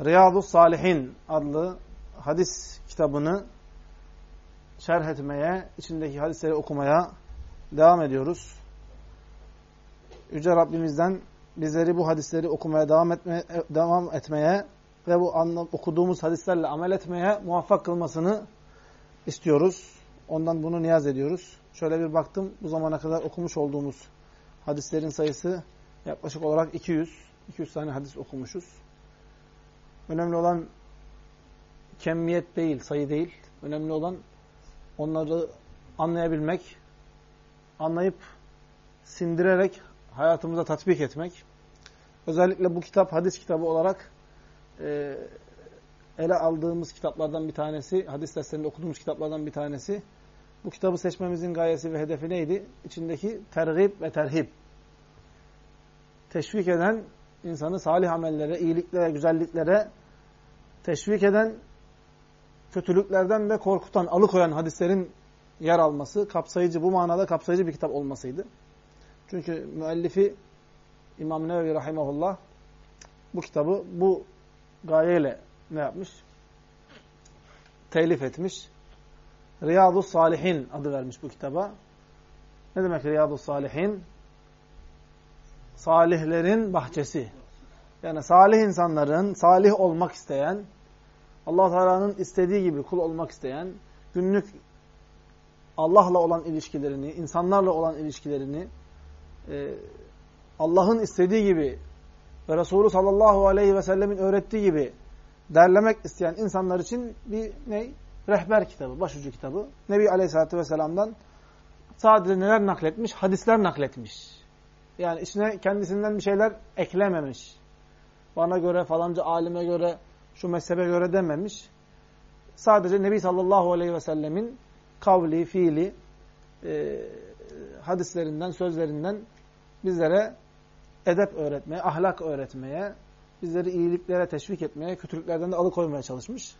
Riyadu Salihin adlı hadis kitabını şerh etmeye, içindeki hadisleri okumaya devam ediyoruz. Yüce Rabbimizden bizleri bu hadisleri okumaya devam, etme, devam etmeye ve bu okuduğumuz hadislerle amel etmeye muvaffak kılmasını istiyoruz. Ondan bunu niyaz ediyoruz. Şöyle bir baktım, bu zamana kadar okumuş olduğumuz hadislerin sayısı yaklaşık olarak 200. 200 tane hadis okumuşuz. Önemli olan kemmiyet değil, sayı değil. Önemli olan onları anlayabilmek, anlayıp sindirerek hayatımıza tatbik etmek. Özellikle bu kitap hadis kitabı olarak e, ele aldığımız kitaplardan bir tanesi, hadis derslerinde okuduğumuz kitaplardan bir tanesi. Bu kitabı seçmemizin gayesi ve hedefi neydi? İçindeki tergib ve terhib. Teşvik eden insanı salih amellere, iyiliklere, güzelliklere teşvik eden, kötülüklerden de korkutan, alıkoyan hadislerin yer alması, kapsayıcı, bu manada kapsayıcı bir kitap olmasıydı. Çünkü müellifi İmam Nevevi Rahimahullah bu kitabı bu gayeyle ne yapmış? Telif etmiş. Riyadu Salihin adı vermiş bu kitaba. Ne demek Riyadu Salihin? Salihlerin bahçesi. Yani salih insanların, salih olmak isteyen, allah Teala'nın istediği gibi kul olmak isteyen, günlük Allah'la olan ilişkilerini, insanlarla olan ilişkilerini, e, Allah'ın istediği gibi ve Resulü sallallahu aleyhi ve sellemin öğrettiği gibi derlemek isteyen insanlar için bir ne? Rehber kitabı, başucu kitabı. Nebi aleyhissalatü vesselam'dan sadece neler nakletmiş? Hadisler nakletmiş. Yani içine kendisinden bir şeyler eklememiş. Bana göre, falanca alime göre, şu mezhebe göre dememiş. Sadece Nebi sallallahu aleyhi ve sellemin kavli, fiili, e, hadislerinden, sözlerinden bizlere edep öğretmeye, ahlak öğretmeye, bizleri iyiliklere teşvik etmeye, kötülüklerden de alıkoymaya çalışmış.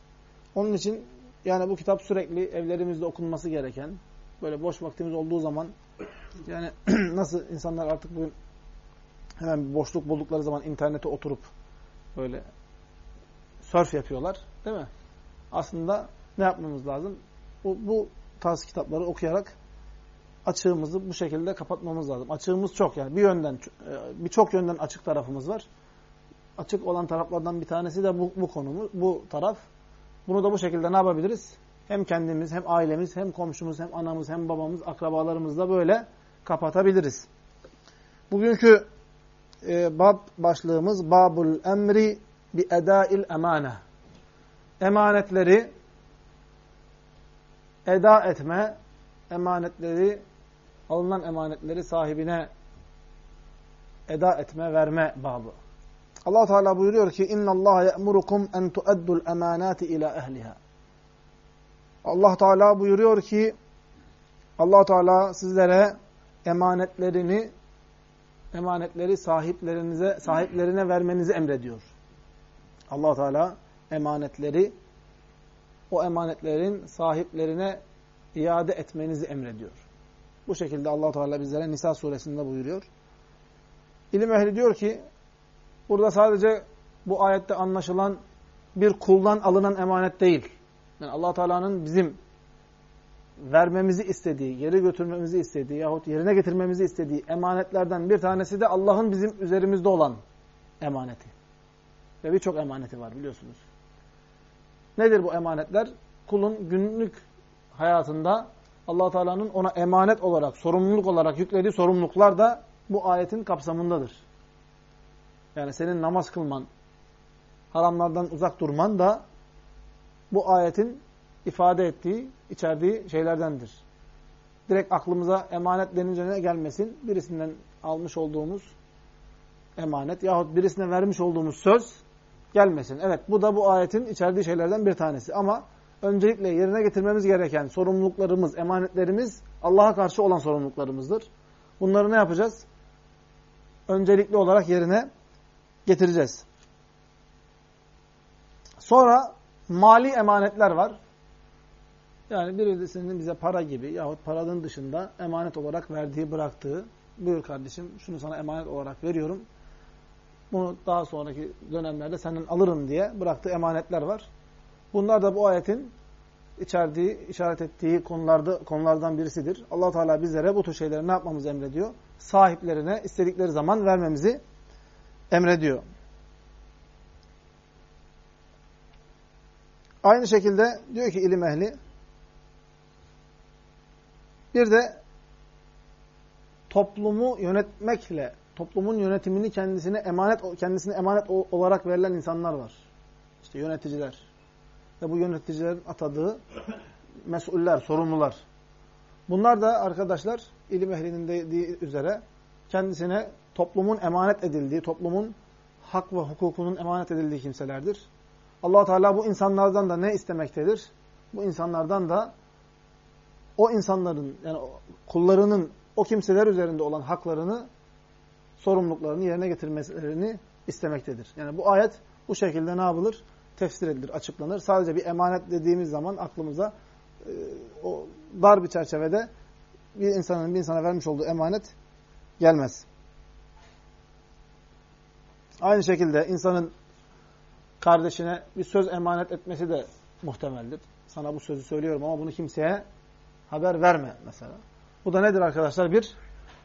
Onun için yani bu kitap sürekli evlerimizde okunması gereken, böyle boş vaktimiz olduğu zaman yani nasıl insanlar artık bugün hemen bir boşluk buldukları zaman internete oturup böyle surf yapıyorlar. Değil mi? Aslında ne yapmamız lazım? Bu, bu tarz kitapları okuyarak açığımızı bu şekilde kapatmamız lazım. Açığımız çok yani. Bir yönden, e, birçok yönden açık tarafımız var. Açık olan taraflardan bir tanesi de bu, bu konumuz, bu taraf. Bunu da bu şekilde ne yapabiliriz? Hem kendimiz, hem ailemiz, hem komşumuz, hem anamız, hem babamız, akrabalarımızla böyle kapatabiliriz. Bugünkü e, bab başlığımız Babul Emri bi edail emane. Emanetleri eda etme, emanetleri alınan emanetleri sahibine eda etme, verme babı. Allah Teala buyuruyor ki: "İnna Allah ya'murukum en tu'addul emanati ila ehliha." Allah Teala buyuruyor ki Allah Teala sizlere emanetlerini emanetleri sahiplerinize sahiplerine vermenizi emrediyor. Allah Teala emanetleri o emanetlerin sahiplerine iade etmenizi emrediyor. Bu şekilde allah Teala bizlere Nisa suresinde buyuruyor. İlim ehli diyor ki, burada sadece bu ayette anlaşılan bir kuldan alınan emanet değil. Yani allah Teala'nın bizim vermemizi istediği, geri götürmemizi istediği yahut yerine getirmemizi istediği emanetlerden bir tanesi de Allah'ın bizim üzerimizde olan emaneti. Ve birçok emaneti var biliyorsunuz. Nedir bu emanetler? Kulun günlük hayatında allah Teala'nın ona emanet olarak, sorumluluk olarak yüklediği sorumluluklar da bu ayetin kapsamındadır. Yani senin namaz kılman, haramlardan uzak durman da bu ayetin ifade ettiği, içerdiği şeylerdendir. Direkt aklımıza emanet denince ne gelmesin? Birisinden almış olduğumuz emanet yahut birisine vermiş olduğumuz söz gelmesin. Evet bu da bu ayetin içerdiği şeylerden bir tanesi. Ama öncelikle yerine getirmemiz gereken sorumluluklarımız, emanetlerimiz Allah'a karşı olan sorumluluklarımızdır. Bunları ne yapacağız? Öncelikli olarak yerine getireceğiz. Sonra mali emanetler var. Yani birisinin bize para gibi yahut paranın dışında emanet olarak verdiği, bıraktığı, buyur kardeşim şunu sana emanet olarak veriyorum. Bunu daha sonraki dönemlerde senden alırım diye bıraktığı emanetler var. Bunlar da bu ayetin içerdiği, işaret ettiği konularda, konulardan birisidir. allah Teala bizlere bu tür şeyleri ne yapmamızı emrediyor? Sahiplerine istedikleri zaman vermemizi emrediyor. Aynı şekilde diyor ki ilim ehli, bir de toplumu yönetmekle, toplumun yönetimini kendisine emanet kendisine emanet olarak verilen insanlar var. İşte yöneticiler. Ve bu yöneticilerin atadığı mesuller, sorumlular. Bunlar da arkadaşlar ilim ehlinin dediği üzere kendisine toplumun emanet edildiği, toplumun hak ve hukukunun emanet edildiği kimselerdir. allah Teala bu insanlardan da ne istemektedir? Bu insanlardan da o insanların yani kullarının o kimseler üzerinde olan haklarını, sorumluluklarını yerine getirmelerini istemektedir. Yani bu ayet bu şekilde ne yapılır? Tefsir edilir, açıklanır. Sadece bir emanet dediğimiz zaman aklımıza e, o dar bir çerçevede bir insanın bir insana vermiş olduğu emanet gelmez. Aynı şekilde insanın kardeşine bir söz emanet etmesi de muhtemeldir. Sana bu sözü söylüyorum ama bunu kimseye haber verme mesela. Bu da nedir arkadaşlar? Bir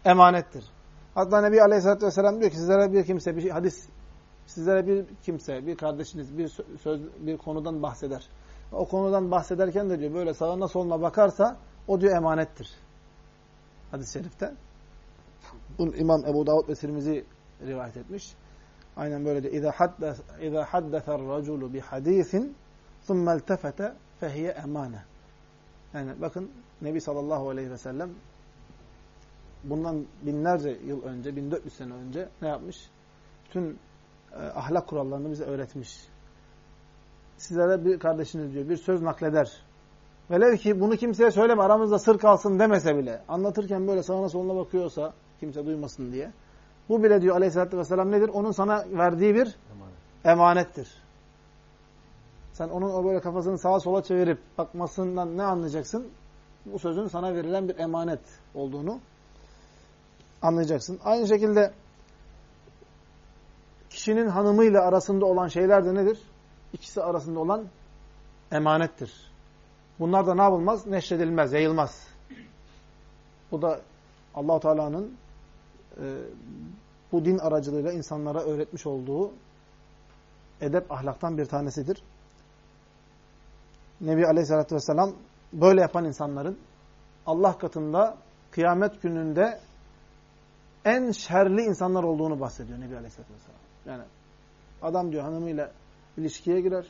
emanettir. Hatta Nebi Aleyhisselatü Vesselam diyor ki sizlere bir kimse, bir hadis, sizlere bir kimse, bir kardeşiniz bir söz, bir konudan bahseder. O konudan bahsederken de diyor böyle sağına soluna bakarsa o diyor emanettir. Hadis-i şerifte. Bunu İmam Ebu Davud ve Tirmizi rivayet etmiş. Aynen böyle diyor. İza haddes iza haddese'r raculu bi hadisin thumma iltefete fehiye emane. Yani bakın Nebi sallallahu aleyhi ve sellem bundan binlerce yıl önce, 1400 sene önce ne yapmış? Bütün e, ahlak kurallarını bize öğretmiş. Sizlere bir kardeşiniz diyor, bir söz nakleder. Velev ki bunu kimseye söyleme, aramızda sır kalsın demese bile, anlatırken böyle sağına soluna bakıyorsa, kimse duymasın diye. Bu bile diyor aleyhissalatü vesselam nedir? Onun sana verdiği bir emanettir. Sen onun o böyle kafasını sağa sola çevirip bakmasından ne anlayacaksın? Bu sözün sana verilen bir emanet olduğunu anlayacaksın. Aynı şekilde kişinin hanımıyla arasında olan şeyler de nedir? İkisi arasında olan emanettir. Bunlar da ne yapılmaz? Neşredilmez, yayılmaz. Bu da allah Teala'nın e, bu din aracılığıyla insanlara öğretmiş olduğu edep ahlaktan bir tanesidir. Nebi Aleyhisselatü Vesselam böyle yapan insanların Allah katında kıyamet gününde en şerli insanlar olduğunu bahsediyor Nebi Aleyhisselatü Vesselam. Yani adam diyor hanımıyla ilişkiye girer,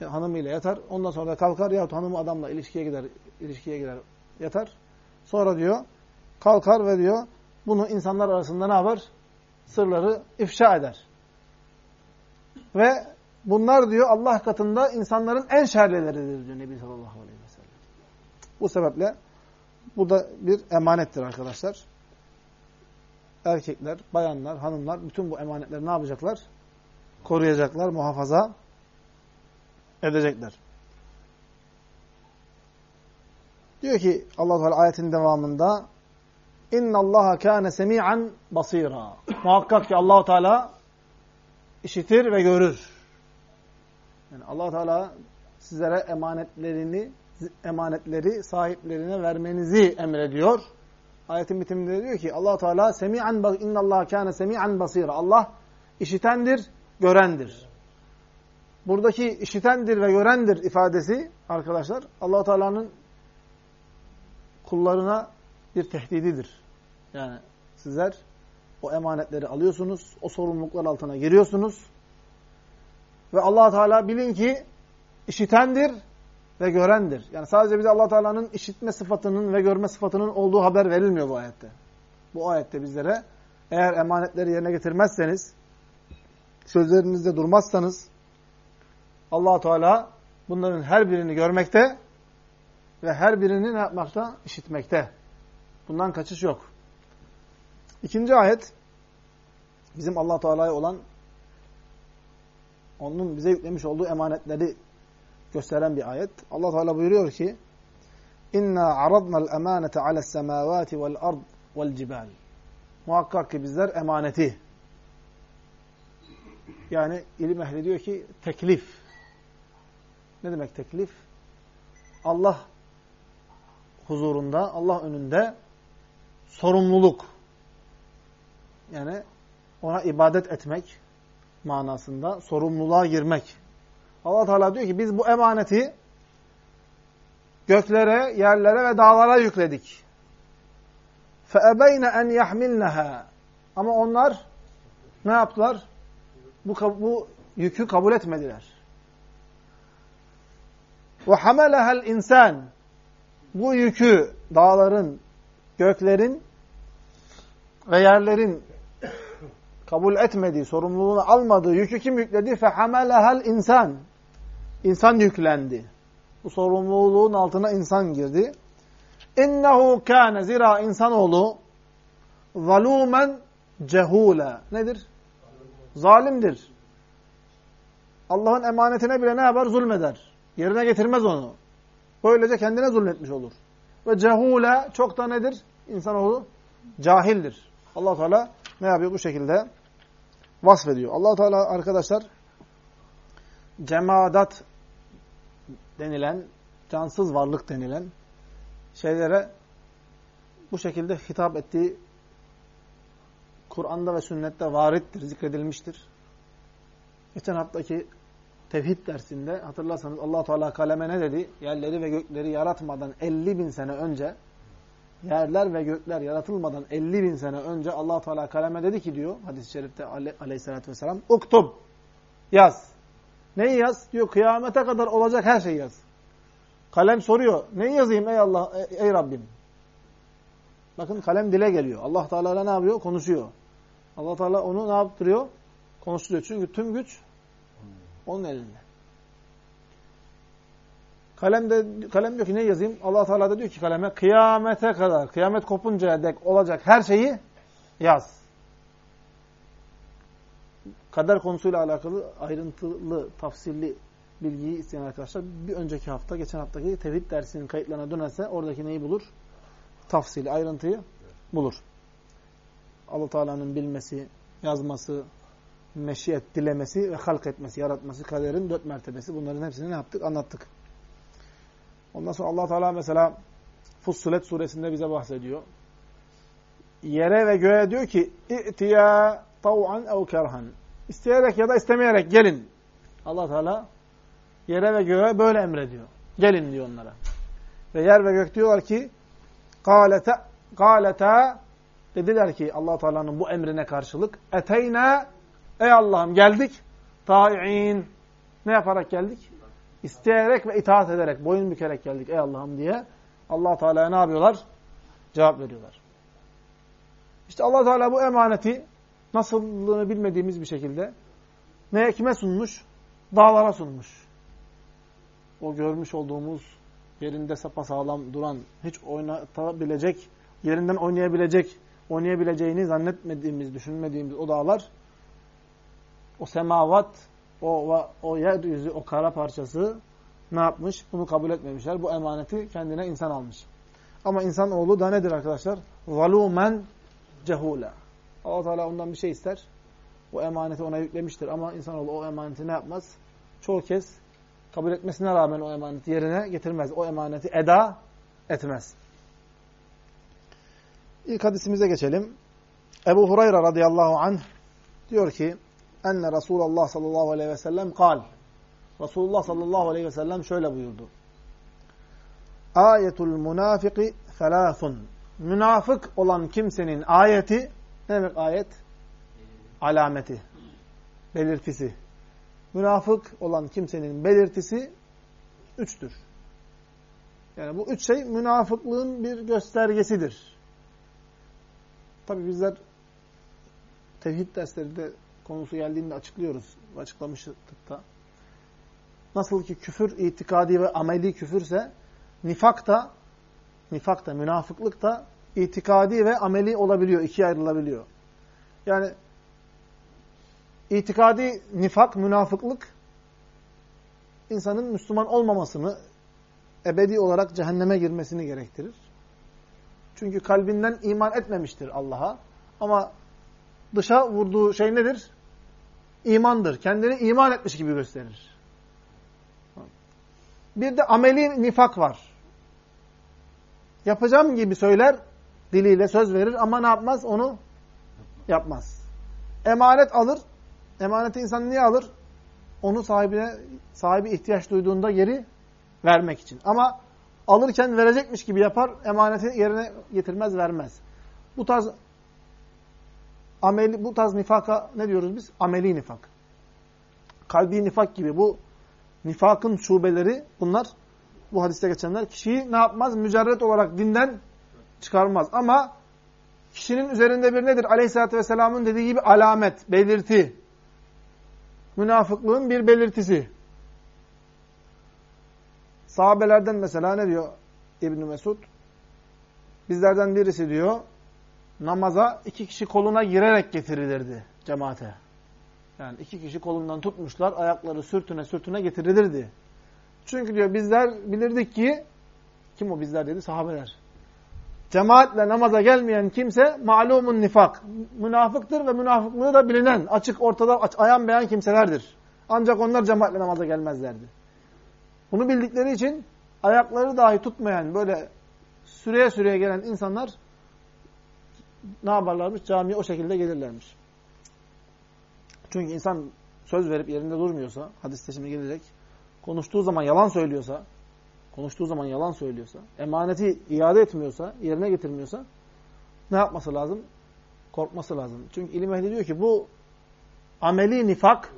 hanımıyla yatar, ondan sonra da kalkar yahut hanımı adamla ilişkiye gider, ilişkiye girer, yatar. Sonra diyor kalkar ve diyor bunu insanlar arasında ne yapar? Sırları ifşa eder. Ve bunlar diyor Allah katında insanların en şerlileridir diyor Nebi sallallahu aleyhi ve sellem. Bu sebeple bu da bir emanettir arkadaşlar. Erkekler, bayanlar, hanımlar bütün bu emanetleri ne yapacaklar? Koruyacaklar, muhafaza edecekler. Diyor ki Allah Teala ayetin devamında İnna Allaha kana semi'an basira. Muhakkak ki Allah Teala işitir ve görür. Yani Allah Teala sizlere emanetlerini emanetleri sahiplerine vermenizi emrediyor. Ayetin bitiminde diyor ki Allah Teala semi'an inna Allah kana semi'an basira. Allah işitendir, görendir. Buradaki işitendir ve görendir ifadesi arkadaşlar Allah Teala'nın kullarına bir tehdididir. Yani sizler o emanetleri alıyorsunuz, o sorumluluklar altına giriyorsunuz ve Allah Teala bilin ki işitendir ve görendir. Yani sadece bize Allah Teala'nın işitme sıfatının ve görme sıfatının olduğu haber verilmiyor bu ayette. Bu ayette bizlere eğer emanetleri yerine getirmezseniz, sözlerinizde durmazsanız Allah Teala bunların her birini görmekte ve her birini ne yapmakta? İşitmekte. Bundan kaçış yok. İkinci ayet bizim Allah Teala'ya olan onun bize yüklemiş olduğu emanetleri gösteren bir ayet. Allah Teala buyuruyor ki: "İnna aradna'l emanete ale's semavati vel ard vel cibal." Muhakkak ki bizler emaneti yani ilim ehli diyor ki teklif. Ne demek teklif? Allah huzurunda, Allah önünde sorumluluk. Yani ona ibadet etmek manasında sorumluluğa girmek. Allah Teala diyor ki biz bu emaneti göklere, yerlere ve dağlara yükledik. فَأَبَيْنَ اَنْ يَحْمِلْنَهَا Ama onlar ne yaptılar? Bu, bu yükü kabul etmediler. وَحَمَلَهَا الْاِنْسَانِ Bu yükü dağların, göklerin ve yerlerin kabul etmediği, sorumluluğunu almadığı yükü kim yükledi? فَحَمَلَهَا insan. İnsan yüklendi. Bu sorumluluğun altına insan girdi. İnnehu kâne zira insanoğlu zalûmen cehûle. Nedir? Zalimdir. Allah'ın emanetine bile ne yapar? Zulmeder. Yerine getirmez onu. Böylece kendine zulmetmiş olur. Ve cehûle çok da nedir? İnsanoğlu cahildir. allah Teala ne yapıyor? Bu şekilde Vasfediyor. allah Teala arkadaşlar cemadat denilen, cansız varlık denilen şeylere bu şekilde hitap ettiği Kur'an'da ve sünnette varittir, zikredilmiştir. Geçen haftaki tevhid dersinde hatırlarsanız allah Teala kaleme ne dedi? Yerleri ve gökleri yaratmadan 50 bin sene önce yerler ve gökler yaratılmadan 50 bin sene önce allah Teala kaleme dedi ki diyor hadis-i şerifte aleyhissalatü vesselam uktub yaz. Neyi yaz? Diyor kıyamete kadar olacak her şeyi yaz. Kalem soruyor. Neyi yazayım ey Allah, ey, ey Rabbim? Bakın kalem dile geliyor. Allah Teala ne yapıyor? Konuşuyor. Allah Teala onu ne yaptırıyor? Konuşturuyor. Çünkü tüm güç onun elinde. Kalem de kalem diyor ki ne yazayım? Allah Teala da diyor ki kaleme kıyamete kadar, kıyamet kopuncaya dek olacak her şeyi yaz kader konusuyla alakalı ayrıntılı, tafsilli bilgiyi isteyen arkadaşlar bir önceki hafta, geçen haftaki tevhid dersinin kayıtlarına dönerse oradaki neyi bulur? Tafsili, ayrıntıyı bulur. allah Teala'nın bilmesi, yazması, meşiyet, dilemesi ve halk etmesi, yaratması, kaderin dört mertebesi. Bunların hepsini ne yaptık? Anlattık. Ondan sonra allah Teala mesela Fussilet suresinde bize bahsediyor. Yere ve göğe diyor ki İ'tiya tav'an ev kerhan İsteyerek ya da istemeyerek gelin. Allah Teala yere ve göğe böyle emrediyor. Gelin diyor onlara. Ve yer ve gök diyorlar ki galete galeta dediler ki Allah Teala'nın bu emrine karşılık eteyna ey Allah'ım geldik ta'iin ne yaparak geldik? İsteyerek ve itaat ederek, boyun bükerek geldik ey Allah'ım diye Allah Teala'ya ne yapıyorlar? Cevap veriyorlar. İşte Allah Teala bu emaneti nasıllığını bilmediğimiz bir şekilde neye kime sunmuş? Dağlara sunmuş. O görmüş olduğumuz yerinde sapasağlam duran, hiç oynatabilecek, yerinden oynayabilecek, oynayabileceğini zannetmediğimiz, düşünmediğimiz o dağlar, o semavat O, o yeryüzü, o kara parçası ne yapmış? Bunu kabul etmemişler. Bu emaneti kendine insan almış. Ama insanoğlu da nedir arkadaşlar? Zalumen cehula. allah Teala ondan bir şey ister. O emaneti ona yüklemiştir. Ama insanoğlu o emaneti ne yapmaz? Çoğu kez kabul etmesine rağmen o emaneti yerine getirmez. O emaneti eda etmez. İlk hadisimize geçelim. Ebu Hureyre radıyallahu anh diyor ki enne Resulullah sallallahu aleyhi ve sellem kal. Resulullah sallallahu aleyhi ve sellem şöyle buyurdu. Ayetul münafiki felâfun. Münafık olan kimsenin ayeti, ne demek ayet? Alameti, belirtisi. Münafık olan kimsenin belirtisi üçtür. Yani bu üç şey münafıklığın bir göstergesidir. Tabi bizler tevhid derslerinde konusu geldiğinde açıklıyoruz. Açıklamıştık da. Nasıl ki küfür itikadi ve ameli küfürse nifak da nifak da münafıklık da itikadi ve ameli olabiliyor. ikiye ayrılabiliyor. Yani itikadi nifak, münafıklık insanın Müslüman olmamasını, ebedi olarak cehenneme girmesini gerektirir. Çünkü kalbinden iman etmemiştir Allah'a. Ama dışa vurduğu şey nedir? İmandır. Kendini iman etmiş gibi gösterir. Bir de ameli nifak var. Yapacağım gibi söyler, diliyle söz verir ama ne yapmaz? Onu yapmaz. Emanet alır. Emaneti insan niye alır? Onu sahibine, sahibi ihtiyaç duyduğunda geri vermek için. Ama alırken verecekmiş gibi yapar, emaneti yerine getirmez, vermez. Bu tarz ameli, bu tarz nifaka ne diyoruz biz? Ameli nifak. Kalbi nifak gibi bu nifakın şubeleri bunlar bu hadiste geçenler kişiyi ne yapmaz? Mücerret olarak dinden çıkarmaz. Ama kişinin üzerinde bir nedir? Aleyhisselatü Vesselam'ın dediği gibi alamet, belirti. Münafıklığın bir belirtisi. Sahabelerden mesela ne diyor İbn Mesud? Bizlerden birisi diyor, namaza iki kişi koluna girerek getirilirdi cemaate. Yani iki kişi kolundan tutmuşlar, ayakları sürtüne sürtüne getirilirdi. Çünkü diyor bizler bilirdik ki, kim o bizler dedi? Sahabeler. Cemaatle namaza gelmeyen kimse malumun nifak. Münafıktır ve münafıklığı da bilinen, açık ortada ayan beyan kimselerdir. Ancak onlar cemaatle namaza gelmezlerdi. Bunu bildikleri için ayakları dahi tutmayan böyle süreye süreye gelen insanlar ne yaparlarmış? Camiye o şekilde gelirlermiş. Çünkü insan söz verip yerinde durmuyorsa, hadiste şimdi gelecek, konuştuğu zaman yalan söylüyorsa, konuştuğu zaman yalan söylüyorsa, emaneti iade etmiyorsa, yerine getirmiyorsa ne yapması lazım? Korkması lazım. Çünkü ilim ehli diyor ki bu ameli nifak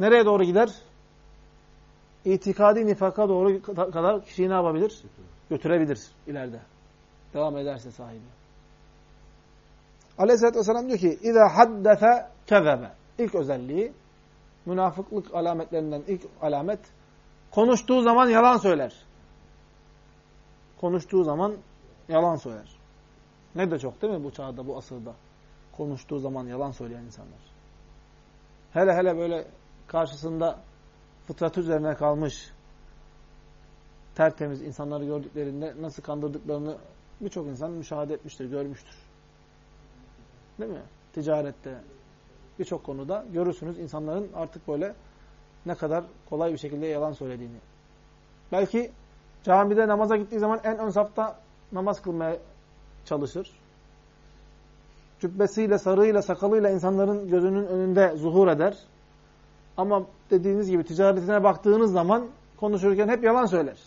nereye doğru gider? İtikadi nifaka doğru kadar kişiyi ne yapabilir? Götürebilir ileride. Devam ederse sahibi. Aleyhisselatü Vesselam diyor ki اِذَا حَدَّفَ كَذَبَ İlk özelliği, münafıklık alametlerinden ilk alamet, konuştuğu zaman yalan söyler. Konuştuğu zaman yalan söyler. Ne de çok değil mi bu çağda, bu asırda? Konuştuğu zaman yalan söyleyen insanlar. Hele hele böyle karşısında fıtrat üzerine kalmış, tertemiz insanları gördüklerinde nasıl kandırdıklarını birçok insan müşahede etmiştir, görmüştür. Değil mi? Ticarette, birçok konuda görürsünüz insanların artık böyle ne kadar kolay bir şekilde yalan söylediğini. Belki camide namaza gittiği zaman en ön safta namaz kılmaya çalışır. Cübbesiyle, sarığıyla, sakalıyla insanların gözünün önünde zuhur eder. Ama dediğiniz gibi ticaretine baktığınız zaman konuşurken hep yalan söyler.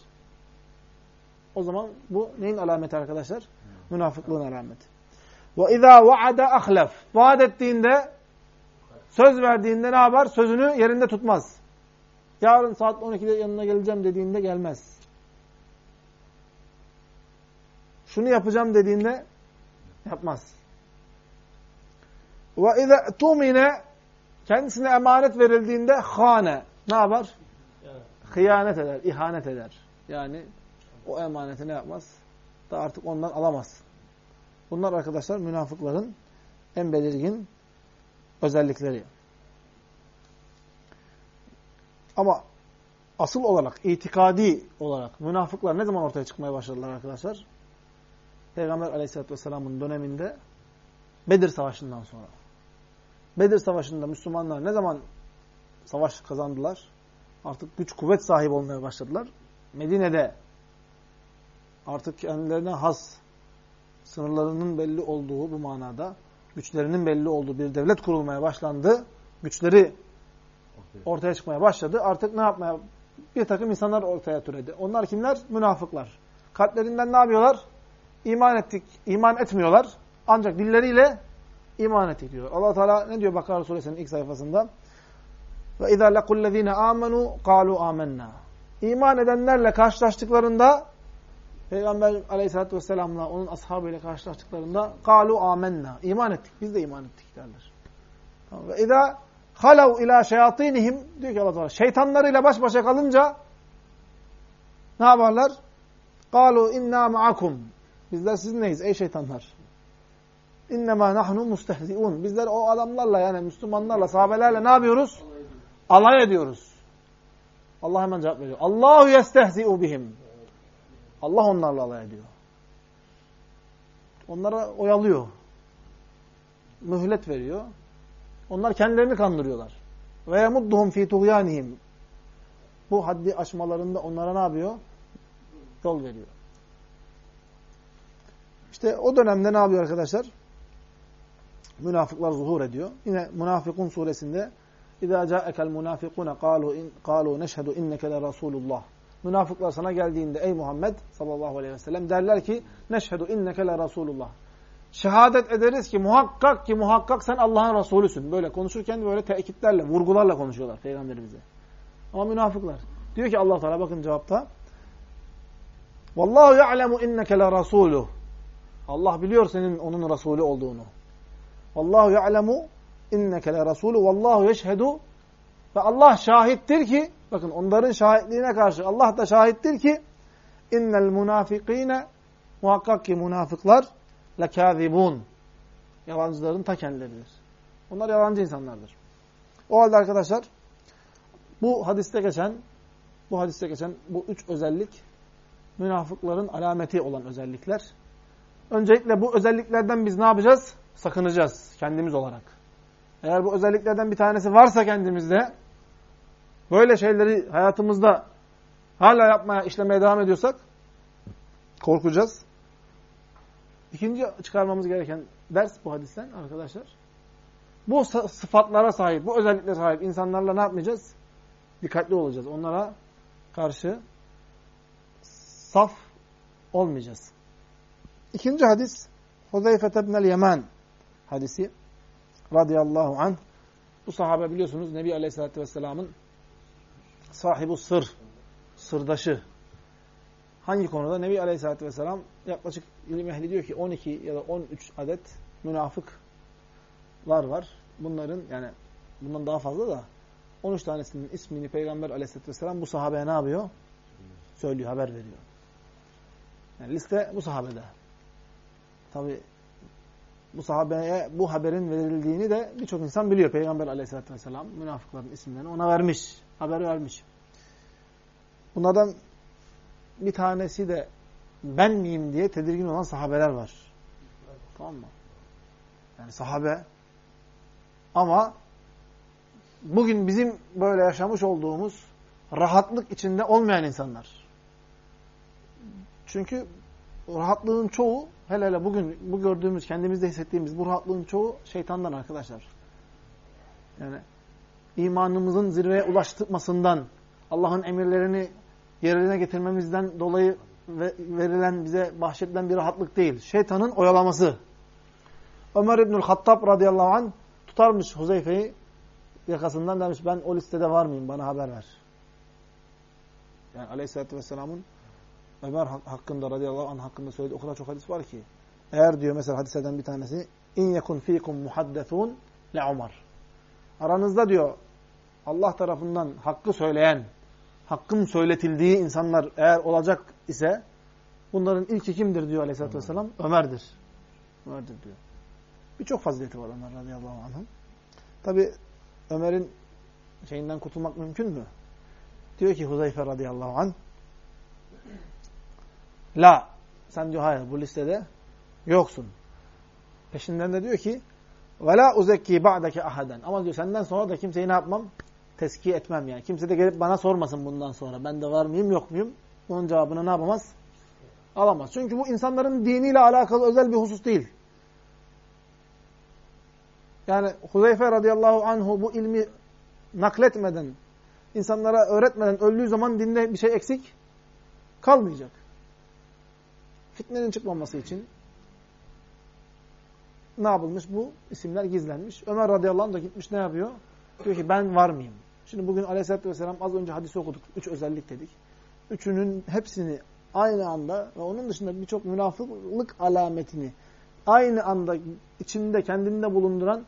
O zaman bu neyin alameti arkadaşlar? Münafıklığın alameti. Ve izâ vaada ahlef. Vaat ettiğinde, söz verdiğinde ne yapar? Sözünü yerinde tutmaz. Yarın saat 12'de yanına geleceğim dediğinde gelmez. Şunu yapacağım dediğinde yapmaz. Ve izâ kendisine emanet verildiğinde hane. Ne yapar? Hıyanet eder, ihanet eder. Yani o emaneti ne yapmaz? Da artık ondan alamaz. Bunlar arkadaşlar münafıkların en belirgin özellikleri. Ama asıl olarak, itikadi olarak münafıklar ne zaman ortaya çıkmaya başladılar arkadaşlar? Peygamber aleyhissalatü vesselamın döneminde Bedir Savaşı'ndan sonra. Bedir Savaşı'nda Müslümanlar ne zaman savaş kazandılar? Artık güç kuvvet sahibi olmaya başladılar. Medine'de artık kendilerine has sınırlarının belli olduğu bu manada güçlerinin belli olduğu bir devlet kurulmaya başlandı. Güçleri ortaya çıkmaya başladı. Artık ne yapmaya? Bir takım insanlar ortaya türedi. Onlar kimler? Münafıklar. Kalplerinden ne yapıyorlar? İman ettik, iman etmiyorlar. Ancak dilleriyle iman ettik. Allah Teala ne diyor Bakara suresinin ilk sayfasında? Ve izâ lekullezîne âmenû kâlû âmennâ. İman edenlerle karşılaştıklarında Peygamber aleyhissalatü vesselamla onun ashabıyla karşılaştıklarında kalu amennâ. İman ettik. Biz de iman ettik derler. Ve izâ halav ilâ şeyatînihim diyor ki Allah Teala şeytanlarıyla baş başa kalınca ne yaparlar? Kalu inna ma'akum. Bizler sizinleyiz ey şeytanlar. İnnemâ nahnu mustehzi'un. Bizler o adamlarla yani Müslümanlarla, sahabelerle ne yapıyoruz? Alay ediyoruz. Allah hemen cevap veriyor. Allahu yestehzi'u bihim. Allah onlarla alay ediyor. Onlara oyalıyor. Mühlet veriyor. Onlar kendilerini kandırıyorlar. Ve yemudduhum fi tuğyanihim. Bu haddi aşmalarında onlara ne yapıyor? Yol veriyor. İşte o dönemde ne yapıyor arkadaşlar? Münafıklar zuhur ediyor. Yine Münafıkun suresinde İzâ câekel münâfikûne kâlû, kâlû neşhedü inneke le Rasulullah. Münafıklar sana geldiğinde ey Muhammed sallallahu aleyhi ve sellem derler ki neşhedü inneke le Rasulullah. Şehadet ederiz ki muhakkak ki muhakkak sen Allah'ın Resulüsün. Böyle konuşurken böyle tekitlerle, vurgularla konuşuyorlar peygamberimize. Ama münafıklar. Diyor ki Allah Teala bakın cevapta. Vallahu ya'lemu inneke le rasuluh. Allah biliyor senin onun Resulü olduğunu. Vallahu ya'lemu inneke le rasulü vallahu yeşhedu ve Allah şahittir ki bakın onların şahitliğine karşı Allah da şahittir ki innel münafikine muhakkak ki münafıklar lekâzibûn yalancıların ta kendileridir. Onlar yalancı insanlardır. O halde arkadaşlar bu hadiste geçen bu hadiste geçen bu üç özellik münafıkların alameti olan özellikler. Öncelikle bu özelliklerden biz ne yapacağız? Sakınacağız kendimiz olarak. Eğer bu özelliklerden bir tanesi varsa kendimizde, böyle şeyleri hayatımızda hala yapmaya, işlemeye devam ediyorsak, korkacağız. İkinci çıkarmamız gereken ders bu hadisten arkadaşlar. Bu sıfatlara sahip, bu özelliklere sahip insanlarla ne yapmayacağız? Dikkatli olacağız. Onlara karşı saf olmayacağız. İkinci hadis Huzeyfe ibn Yemen hadisi radıyallahu anh. Bu sahabe biliyorsunuz Nebi Aleyhisselatü Vesselam'ın sahibi sır, sırdaşı. Hangi konuda? Nebi Aleyhisselatü Vesselam yaklaşık ilim ehli diyor ki 12 ya da 13 adet münafıklar var. Bunların yani bundan daha fazla da 13 tanesinin ismini Peygamber Aleyhisselatü Vesselam bu sahabeye ne yapıyor? Söylüyor, haber veriyor. Yani liste bu sahabede. Tabi bu sahabeye bu haberin verildiğini de birçok insan biliyor. Peygamber aleyhissalatü vesselam münafıkların isimlerini ona vermiş. Haber vermiş. Bunlardan bir tanesi de ben miyim diye tedirgin olan sahabeler var. Tamam mı? Yani sahabe ama bugün bizim böyle yaşamış olduğumuz rahatlık içinde olmayan insanlar. Çünkü rahatlığın çoğu hele hele bugün bu gördüğümüz, kendimizde hissettiğimiz bu rahatlığın çoğu şeytandan arkadaşlar. Yani imanımızın zirveye ulaştırmasından, Allah'ın emirlerini yerine getirmemizden dolayı verilen, bize bahşedilen bir rahatlık değil. Şeytanın oyalaması. Ömer İbnül Hattab radıyallahu anh tutarmış Huzeyfe'yi yakasından demiş ben o listede var mıyım bana haber ver. Yani aleyhissalatü vesselamın Ömer hakkında radıyallahu anh hakkında söylediği o kadar çok hadis var ki. Eğer diyor mesela hadislerden bir tanesi in yekun fikum muhaddethun le Ömer. Aranızda diyor Allah tarafından hakkı söyleyen, hakkın söyletildiği insanlar eğer olacak ise bunların ilki kimdir diyor aleyhissalatü vesselam? Ömer'dir. Ömer'dir diyor. Birçok fazileti var Ömer radıyallahu anh'ın. Tabi Ömer'in şeyinden kurtulmak mümkün mü? Diyor ki Huzeyfe radıyallahu anh La. Sen diyor hayır bu listede yoksun. Peşinden de diyor ki ve la uzekki ba'deke ahaden. Ama diyor senden sonra da kimseyi ne yapmam? Teskiye etmem yani. Kimse de gelip bana sormasın bundan sonra. Ben de var mıyım yok muyum? Bunun cevabını ne yapamaz? Alamaz. Çünkü bu insanların diniyle alakalı özel bir husus değil. Yani Huzeyfe radıyallahu anhu bu ilmi nakletmeden, insanlara öğretmeden öldüğü zaman dinde bir şey eksik kalmayacak. Fitnenin çıkmaması için ne yapılmış? Bu isimler gizlenmiş. Ömer radıyallahu anh da gitmiş ne yapıyor? Diyor ki ben var mıyım? Şimdi bugün aleyhissalatü vesselam az önce hadisi okuduk. Üç özellik dedik. Üçünün hepsini aynı anda ve onun dışında birçok münafıklık alametini aynı anda içinde kendinde bulunduran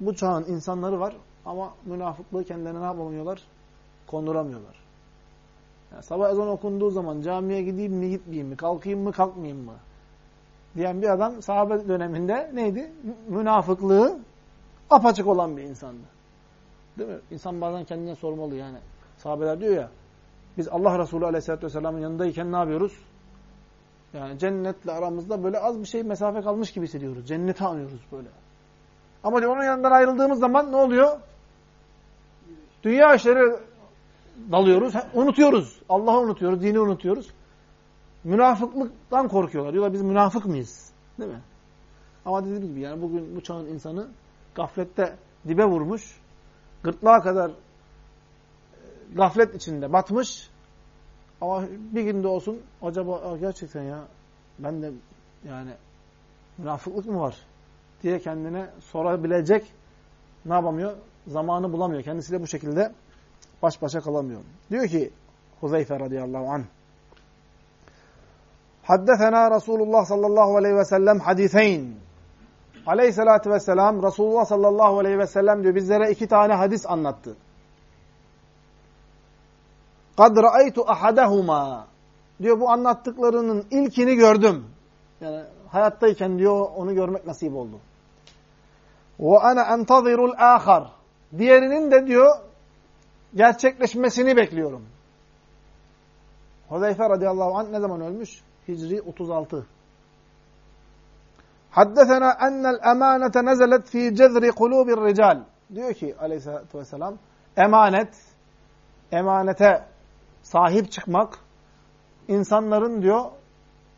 bu çağın insanları var ama münafıklığı kendilerine ne yapamıyorlar? Konduramıyorlar. Yani sabah ezan okunduğu zaman camiye gideyim mi gitmeyeyim mi, kalkayım mı kalkmayayım mı diyen bir adam sahabe döneminde neydi? Münafıklığı apaçık olan bir insandı. Değil mi? İnsan bazen kendine sormalı yani. Sahabeler diyor ya, biz Allah Resulü Aleyhisselatü Vesselam'ın yanındayken ne yapıyoruz? Yani cennetle aramızda böyle az bir şey mesafe kalmış gibi hissediyoruz. Cenneti anıyoruz böyle. Ama onun yanından ayrıldığımız zaman ne oluyor? Dünya işleri dalıyoruz. Unutuyoruz. Allah'ı unutuyoruz. Dini unutuyoruz. Münafıklıktan korkuyorlar. Diyorlar biz münafık mıyız? Değil mi? Ama dediğim gibi yani bugün bu çağın insanı gaflette dibe vurmuş. Gırtlağa kadar e, gaflet içinde batmış. Ama bir günde olsun acaba gerçekten ya ben de yani münafıklık mı var diye kendine sorabilecek ne yapamıyor? Zamanı bulamıyor. Kendisiyle bu şekilde baş başa kalamıyor. Diyor ki Huzeyfe radıyallahu anh Haddesena Resulullah sallallahu aleyhi ve sellem hadiseyn. Aleyhissalatü vesselam Resulullah sallallahu aleyhi ve sellem diyor bizlere iki tane hadis anlattı. Kad ra'aytu ahadahuma. Diyor bu anlattıklarının ilkini gördüm. Yani hayattayken diyor onu görmek nasip oldu. Ve ana entazirul ahar. Diğerinin de diyor gerçekleşmesini bekliyorum. Huzeyfe radıyallahu anh ne zaman ölmüş? Hicri 36. Haddesena ennel emanete nezelet fi cezri kulubir rical. Diyor ki aleyhissalatü vesselam emanet, emanete sahip çıkmak insanların diyor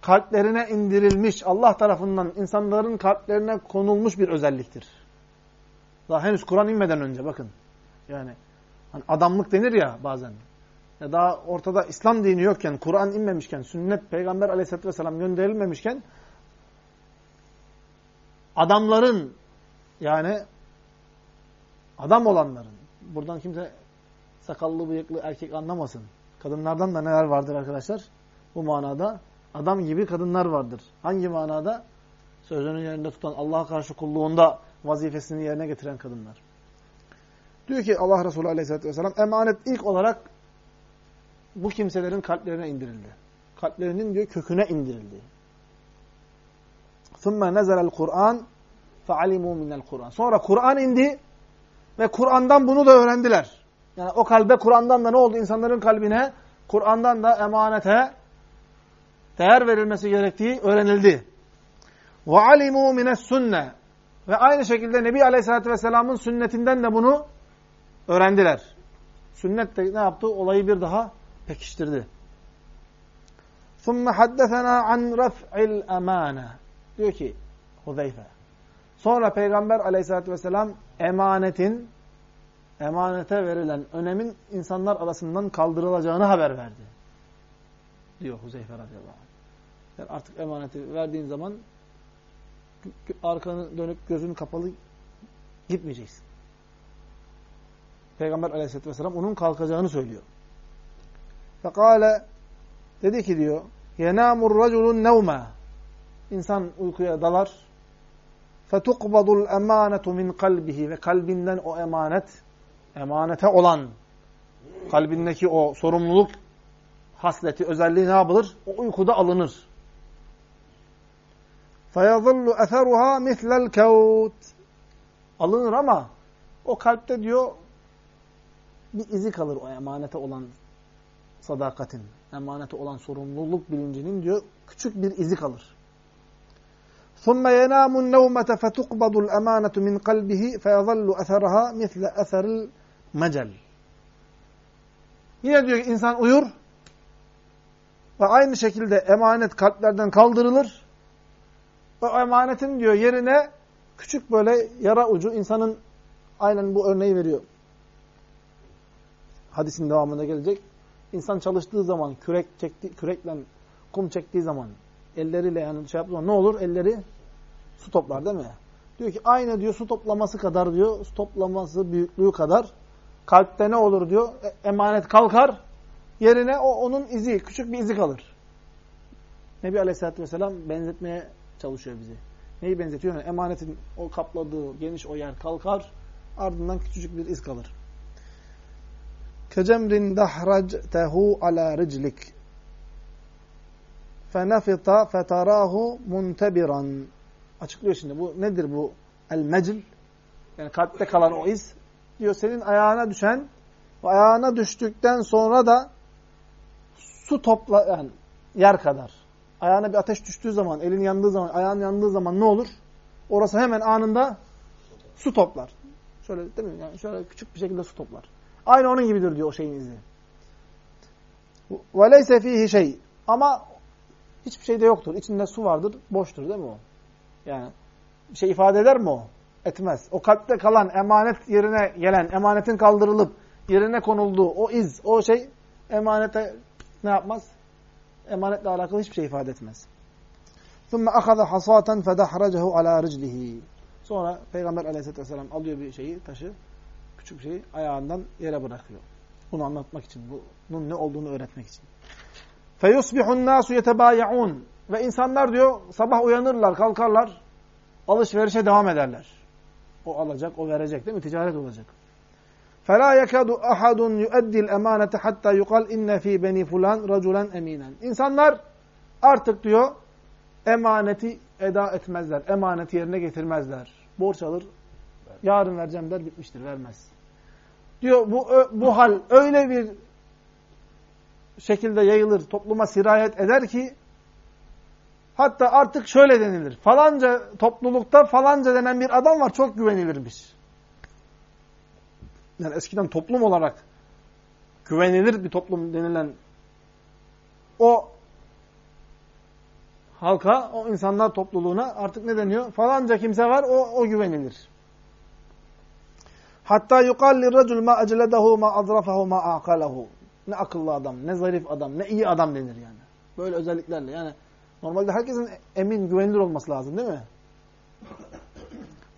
kalplerine indirilmiş, Allah tarafından insanların kalplerine konulmuş bir özelliktir. Daha henüz Kur'an inmeden önce bakın. Yani hani adamlık denir ya bazen. Daha ortada İslam dini yokken, Kur'an inmemişken, sünnet, Peygamber aleyhisselatü vesselam gönderilmemişken adamların yani adam olanların buradan kimse sakallı bıyıklı erkek anlamasın. Kadınlardan da neler vardır arkadaşlar? Bu manada adam gibi kadınlar vardır. Hangi manada? Sözünün yerinde tutan, Allah'a karşı kulluğunda vazifesini yerine getiren kadınlar. Diyor ki Allah Resulü Aleyhisselatü Vesselam emanet ilk olarak bu kimselerin kalplerine indirildi. Kalplerinin diyor köküne indirildi. ثُمَّ نَزَلَ الْقُرْآنِ فَعَلِمُوا مِنَ الْقُرْآنِ Sonra Kur'an indi ve Kur'an'dan bunu da öğrendiler. Yani o kalbe Kur'an'dan da ne oldu? İnsanların kalbine Kur'an'dan da emanete değer verilmesi gerektiği öğrenildi. وَعَلِمُوا مِنَ السُنَّةِ Ve aynı şekilde Nebi Aleyhisselatü Vesselam'ın sünnetinden de bunu öğrendiler. Sünnet de ne yaptı? Olayı bir daha pekiştirdi. ثُمَّ حَدَّثَنَا عَنْ رَفْعِ الْأَمَانَةِ Diyor ki Huzeyfe. Sonra Peygamber aleyhissalatü vesselam emanetin, emanete verilen önemin insanlar arasından kaldırılacağını haber verdi. Diyor Huzeyfe radıyallahu anh. Yani artık emaneti verdiğin zaman arkanı dönüp gözünü kapalı gitmeyeceksin. Peygamber aleyhissalatü vesselam onun kalkacağını söylüyor. Fekale dedi ki diyor yenamur raculun nevme İnsan uykuya dalar. fetukbadul emanetu min kalbihi ve kalbinden o emanet emanete olan kalbindeki o sorumluluk hasleti, özelliği ne yapılır? O uykuda alınır. فَيَظَلُّ اَثَرُهَا مِثْلَ الْكَوْتِ Alınır ama o kalpte diyor bir izi kalır o emanete olan sadakatin, emanete olan sorumluluk bilincinin diyor küçük bir izi kalır. ثُمَّ يَنَامُ النَّوْمَةَ فَتُقْبَضُ الْأَمَانَةُ مِنْ قَلْبِهِ فَيَظَلُّ أَثَرَهَا مِثْلَ أَثَرِ الْمَجَلِ Yine diyor ki insan uyur ve aynı şekilde emanet kalplerden kaldırılır. O emanetin diyor yerine küçük böyle yara ucu insanın aynen bu örneği veriyor. Hadisin devamında gelecek. İnsan çalıştığı zaman kürek çekti, kürekle kum çektiği zaman elleriyle yani şey yaptığı zaman ne olur? Elleri su toplar değil mi? Diyor ki aynı diyor su toplaması kadar diyor su toplaması büyüklüğü kadar kalpte ne olur diyor e, emanet kalkar yerine o onun izi küçük bir izi kalır. Nebi Aleyhisselatü Vesselam benzetmeye çalışıyor bizi. Neyi benzetiyor? Yani emanetin o kapladığı geniş o yer kalkar ardından küçücük bir iz kalır. Kecemrin dahractehu ala riclik fenafita fetarahu muntebiran açıklıyor şimdi. Bu nedir bu? El mecl yani kalpte kalan o iz diyor senin ayağına düşen ve ayağına düştükten sonra da su topla yani yer kadar. Ayağına bir ateş düştüğü zaman, elin yandığı zaman, ayağın yandığı zaman ne olur? Orası hemen anında su toplar. Şöyle değil mi? Yani şöyle küçük bir şekilde su toplar. Aynı onun gibidir diyor o şeyin izi. وَلَيْسَ ف۪يهِ şey. Ama hiçbir şey de yoktur. İçinde su vardır, boştur değil mi o? Yani bir şey ifade eder mi o? Etmez. O kalpte kalan, emanet yerine gelen, emanetin kaldırılıp yerine konulduğu o iz, o şey emanete ne yapmaz? Emanetle alakalı hiçbir şey ifade etmez. ثُمَّ أَخَذَ حَصَاتًا فَدَحْرَجَهُ عَلَى رِجْلِهِ Sonra Peygamber aleyhisselatü vesselam alıyor bir şeyi, taşı, küçük bir şeyi ayağından yere bırakıyor. Bunu anlatmak için, bunun ne olduğunu öğretmek için. فَيُصْبِحُ النَّاسُ يَتَبَايَعُونَ Ve insanlar diyor sabah uyanırlar, kalkarlar, alışverişe devam ederler. O alacak, o verecek değil mi? Ticaret olacak. فَلَا يَكَدُ أَحَدٌ يُؤَدِّي الْاَمَانَةَ حَتَّى يُقَالْ اِنَّ ف۪ي بَنِي فُلَانْ رَجُلًا اَم۪ينًا İnsanlar artık diyor emaneti eda etmezler. Emaneti yerine getirmezler. Borç alır. Yarın vereceğim der bitmiştir. Vermez. Diyor bu, bu hal öyle bir şekilde yayılır, topluma sirayet eder ki hatta artık şöyle denilir. Falanca toplulukta falanca denen bir adam var çok güvenilirmiş. Yani eskiden toplum olarak güvenilir bir toplum denilen o halka, o insanlar topluluğuna artık ne deniyor? Falanca kimse var, o, o güvenilir. Hatta yukalli racul ma ecledehu ma azrafahu ma aqalehu. Ne akıllı adam, ne zarif adam, ne iyi adam denir yani. Böyle özelliklerle. Yani normalde herkesin emin, güvenilir olması lazım değil mi?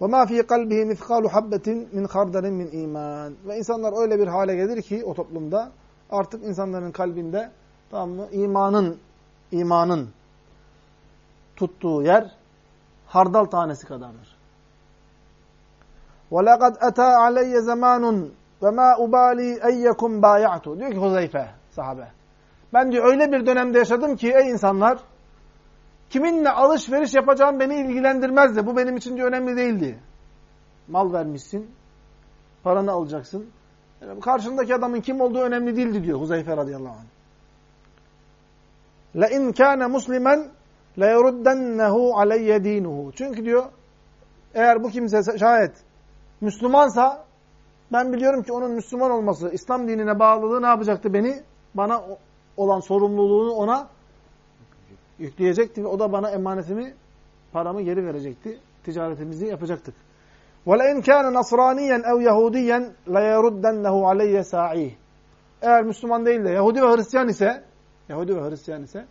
وَمَا ف۪ي قَلْبِهِ مِثْقَالُ حَبَّةٍ مِنْ خَرْدَلٍ min iman. Ve insanlar öyle bir hale gelir ki o toplumda artık insanların kalbinde tamam mı? imanın imanın tuttuğu yer hardal tanesi kadardır. وَلَقَدْ اَتَى عَلَيَّ زَمَانٌ وَمَا اُبَالِي اَيَّكُمْ بَايَعْتُ Diyor ki Huzeyfe sahabe. Ben diyor öyle bir dönemde yaşadım ki ey insanlar kiminle alışveriş yapacağım beni ilgilendirmezdi. Bu benim için diyor önemli değildi. Mal vermişsin, paranı alacaksın. Yani karşındaki adamın kim olduğu önemli değildi diyor Huzeyfe radıyallahu anh. لَاِنْ كَانَ مُسْلِمًا لَيَرُدَّنَّهُ عَلَيَّ دِينُهُ Çünkü diyor eğer bu kimse şayet Müslümansa ben biliyorum ki onun Müslüman olması, İslam dinine bağlılığı ne yapacaktı beni? Bana olan sorumluluğunu ona yükleyecekti ve o da bana emanetimi, paramı geri verecekti. Ticaretimizi yapacaktık. وَلَاِنْ كَانَ نَصْرَانِيًا اَوْ يَهُودِيًا لَيَرُدَّنَّهُ عَلَيَّ سَاعِيهِ Eğer Müslüman değil de Yahudi ve Hristiyan ise Yahudi ve Hristiyan ise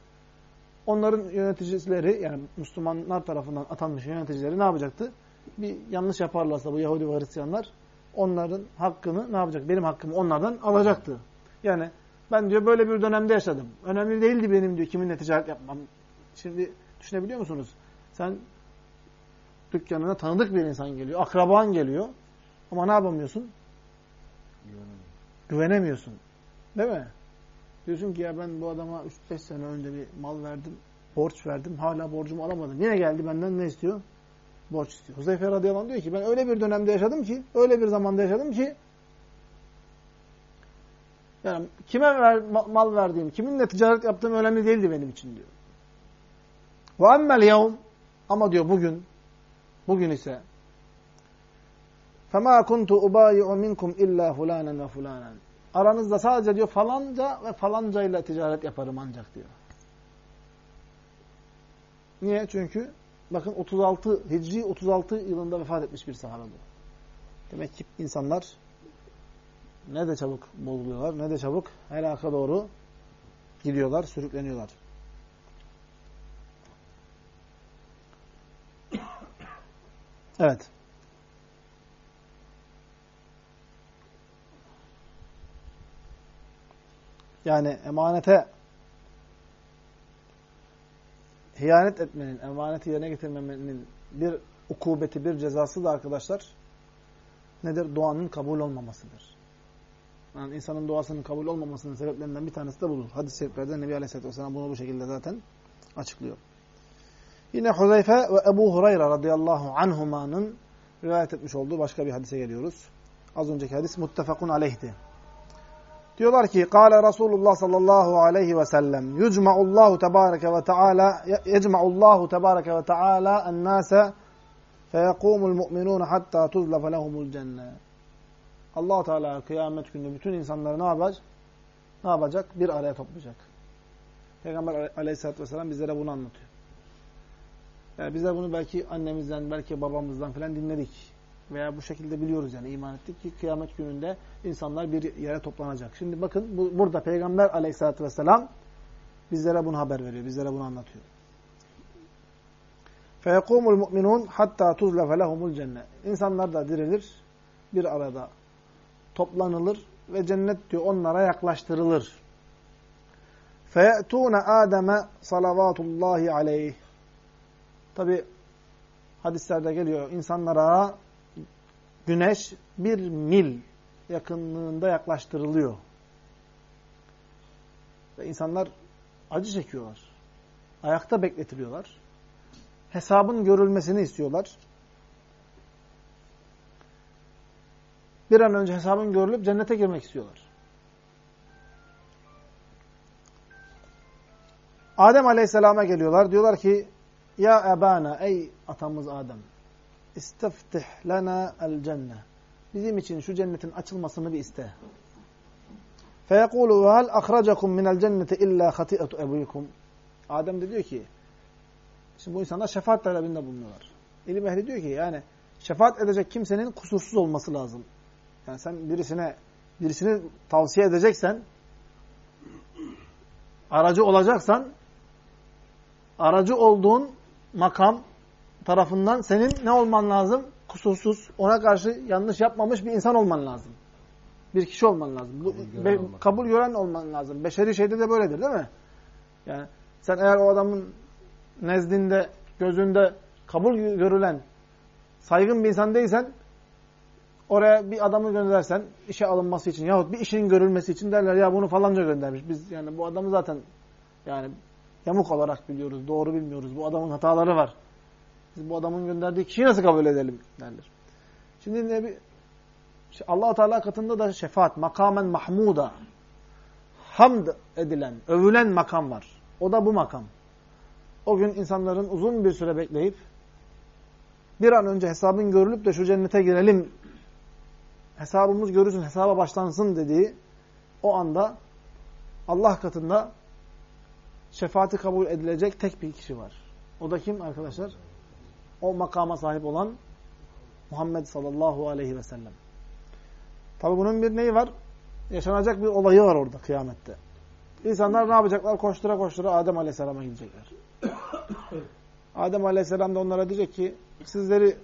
onların yöneticileri yani Müslümanlar tarafından atanmış yöneticileri ne yapacaktı? Bir yanlış yaparlarsa bu Yahudi ve Hristiyanlar onların hakkını ne yapacak? Benim hakkımı onlardan alacaktı. Yani ben diyor böyle bir dönemde yaşadım. Önemli değildi benim diyor kiminle ticaret yapmam. Şimdi düşünebiliyor musunuz? Sen dükkanına tanıdık bir insan geliyor. Akraban geliyor. Ama ne yapamıyorsun? Güvenemiyorsun. Değil mi? Diyorsun ki ya ben bu adama 3-5 sene önce bir mal verdim, borç verdim, hala borcumu alamadım. Yine geldi benden ne istiyor? Borç istiyor. Huzeyfe radıyallahu anh diyor ki ben öyle bir dönemde yaşadım ki, öyle bir zamanda yaşadım ki Yani kime ver, mal verdiğim, kiminle ticaret yaptığım önemli değildi benim için diyor. Ve emmel yevm ama diyor bugün bugün ise فَمَا كُنْتُ اُبَايِعُ مِنْكُمْ اِلَّا فُلَانًا ve fulanen. Aranızda sadece diyor falanca ve falanca ile ticaret yaparım ancak diyor. Niye? Çünkü bakın 36 Hicri 36 yılında vefat etmiş bir sahabe bu. Demek ki insanlar ne de çabuk bozuluyorlar ne de çabuk helaka doğru gidiyorlar, sürükleniyorlar. Evet. Yani emanete hiyanet etmenin, emaneti yerine getirmemenin bir ukubeti, bir cezası da arkadaşlar nedir? Duanın kabul olmamasıdır. Yani insanın duasının kabul olmamasının sebeplerinden bir tanesi de budur. Hadis-i şeriflerde Nebi Aleyhisselatü Vesselam bunu bu şekilde zaten açıklıyor. Yine Huzeyfe ve Ebu Hureyre radıyallahu anhumanın rivayet etmiş olduğu başka bir hadise geliyoruz. Az önceki hadis muttefakun aleyhdi. Diyorlar ki Kale Resulullah sallallahu aleyhi ve sellem Yucma'ullahu tebareke ve teala Yecma'ullahu tebareke ve teala ennâse feyekumul mu'minûne hatta tuzlefe lehumul cennet. allah Teala kıyamet günü bütün insanları ne yapacak? Ne yapacak? Bir araya toplayacak. Peygamber aleyhissalatü vesselam bizlere bunu anlatıyor. Yani bizler bunu belki annemizden, belki babamızdan falan dinledik Veya bu şekilde biliyoruz yani iman ettik ki kıyamet gününde insanlar bir yere toplanacak. Şimdi bakın bu, burada Peygamber aleyhissalatü vesselam bizlere bunu haber veriyor, bizlere bunu anlatıyor. فَيَقُومُ الْمُؤْمِنُونَ hatta تُزْلَفَ لَهُمُ الْجَنَّةِ İnsanlar da dirilir, bir arada toplanılır ve cennet diyor onlara yaklaştırılır. فَيَأْتُونَ آدَمَ صَلَوَاتُ اللّٰهِ عَلَيْهِ Tabi hadislerde geliyor insanlara güneş bir mil yakınlığında yaklaştırılıyor. Ve insanlar acı çekiyorlar. Ayakta bekletiliyorlar. Hesabın görülmesini istiyorlar. Bir an önce hesabın görülüp cennete girmek istiyorlar. Adem Aleyhisselam'a geliyorlar. Diyorlar ki ya ebana ey atamız Adem isteftih lana el cenne. Bizim için şu cennetin açılmasını bir iste. Feyekulu hal akhracakum minel cenneti illa hati'etu ebuikum. Adem de diyor ki şimdi bu insanlar şefaat talebinde bulunuyorlar. İlim ehli diyor ki yani şefaat edecek kimsenin kusursuz olması lazım. Yani sen birisine birisini tavsiye edeceksen aracı olacaksan aracı olduğun makam tarafından senin ne olman lazım? Kusursuz, ona karşı yanlış yapmamış bir insan olman lazım. Bir kişi olman lazım. Bu, kabul, gören, be, olman. kabul gören olman lazım. Beşeri şeyde de böyledir değil mi? Yani sen eğer o adamın nezdinde, gözünde kabul görülen, saygın bir insan değilsen, oraya bir adamı göndersen, işe alınması için yahut bir işin görülmesi için derler ya bunu falanca göndermiş. Biz yani bu adamı zaten yani yamuk olarak biliyoruz, doğru bilmiyoruz. Bu adamın hataları var. Biz bu adamın gönderdiği kişiyi nasıl kabul edelim derler. Şimdi Nebi allah Teala katında da şefaat, makamen mahmuda, hamd edilen, övülen makam var. O da bu makam. O gün insanların uzun bir süre bekleyip bir an önce hesabın görülüp de şu cennete girelim, hesabımız görürsün, hesaba başlansın dediği o anda Allah katında şefaati kabul edilecek tek bir kişi var. O da kim arkadaşlar? O makama sahip olan Muhammed sallallahu aleyhi ve sellem. Tabi bunun bir neyi var? Yaşanacak bir olayı var orada kıyamette. İnsanlar ne yapacaklar? Koştura koştura Adem aleyhisselama gidecekler. Adem aleyhisselam da onlara diyecek ki sizleri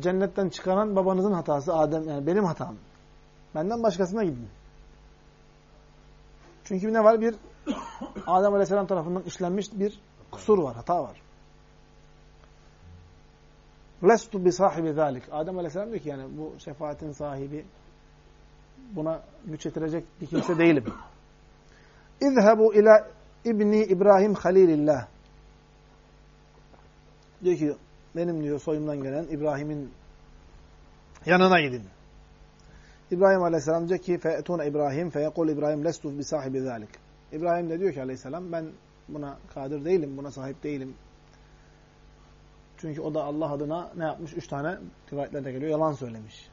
cennetten çıkaran babanızın hatası Adem yani benim hatam. Benden başkasına gidin. Çünkü ne var? Bir Adem Aleyhisselam tarafından işlenmiş bir kusur var, hata var. Lestu bi sahibi zalik. Adem Aleyhisselam diyor ki yani bu şefaatin sahibi buna güç yetirecek bir kimse değilim. İzhebu ila İbni İbrahim Halilillah. Diyor ki benim diyor soyumdan gelen İbrahim'in yanına gidin. İbrahim Aleyhisselam diyor ki fe'tune İbrahim feyekul İbrahim lestu bi sahibi zalik. İbrahim de diyor ki Aleyhisselam ben buna kadir değilim, buna sahip değilim. Çünkü o da Allah adına ne yapmış? Üç tane rivayetlerde geliyor. Yalan söylemiş.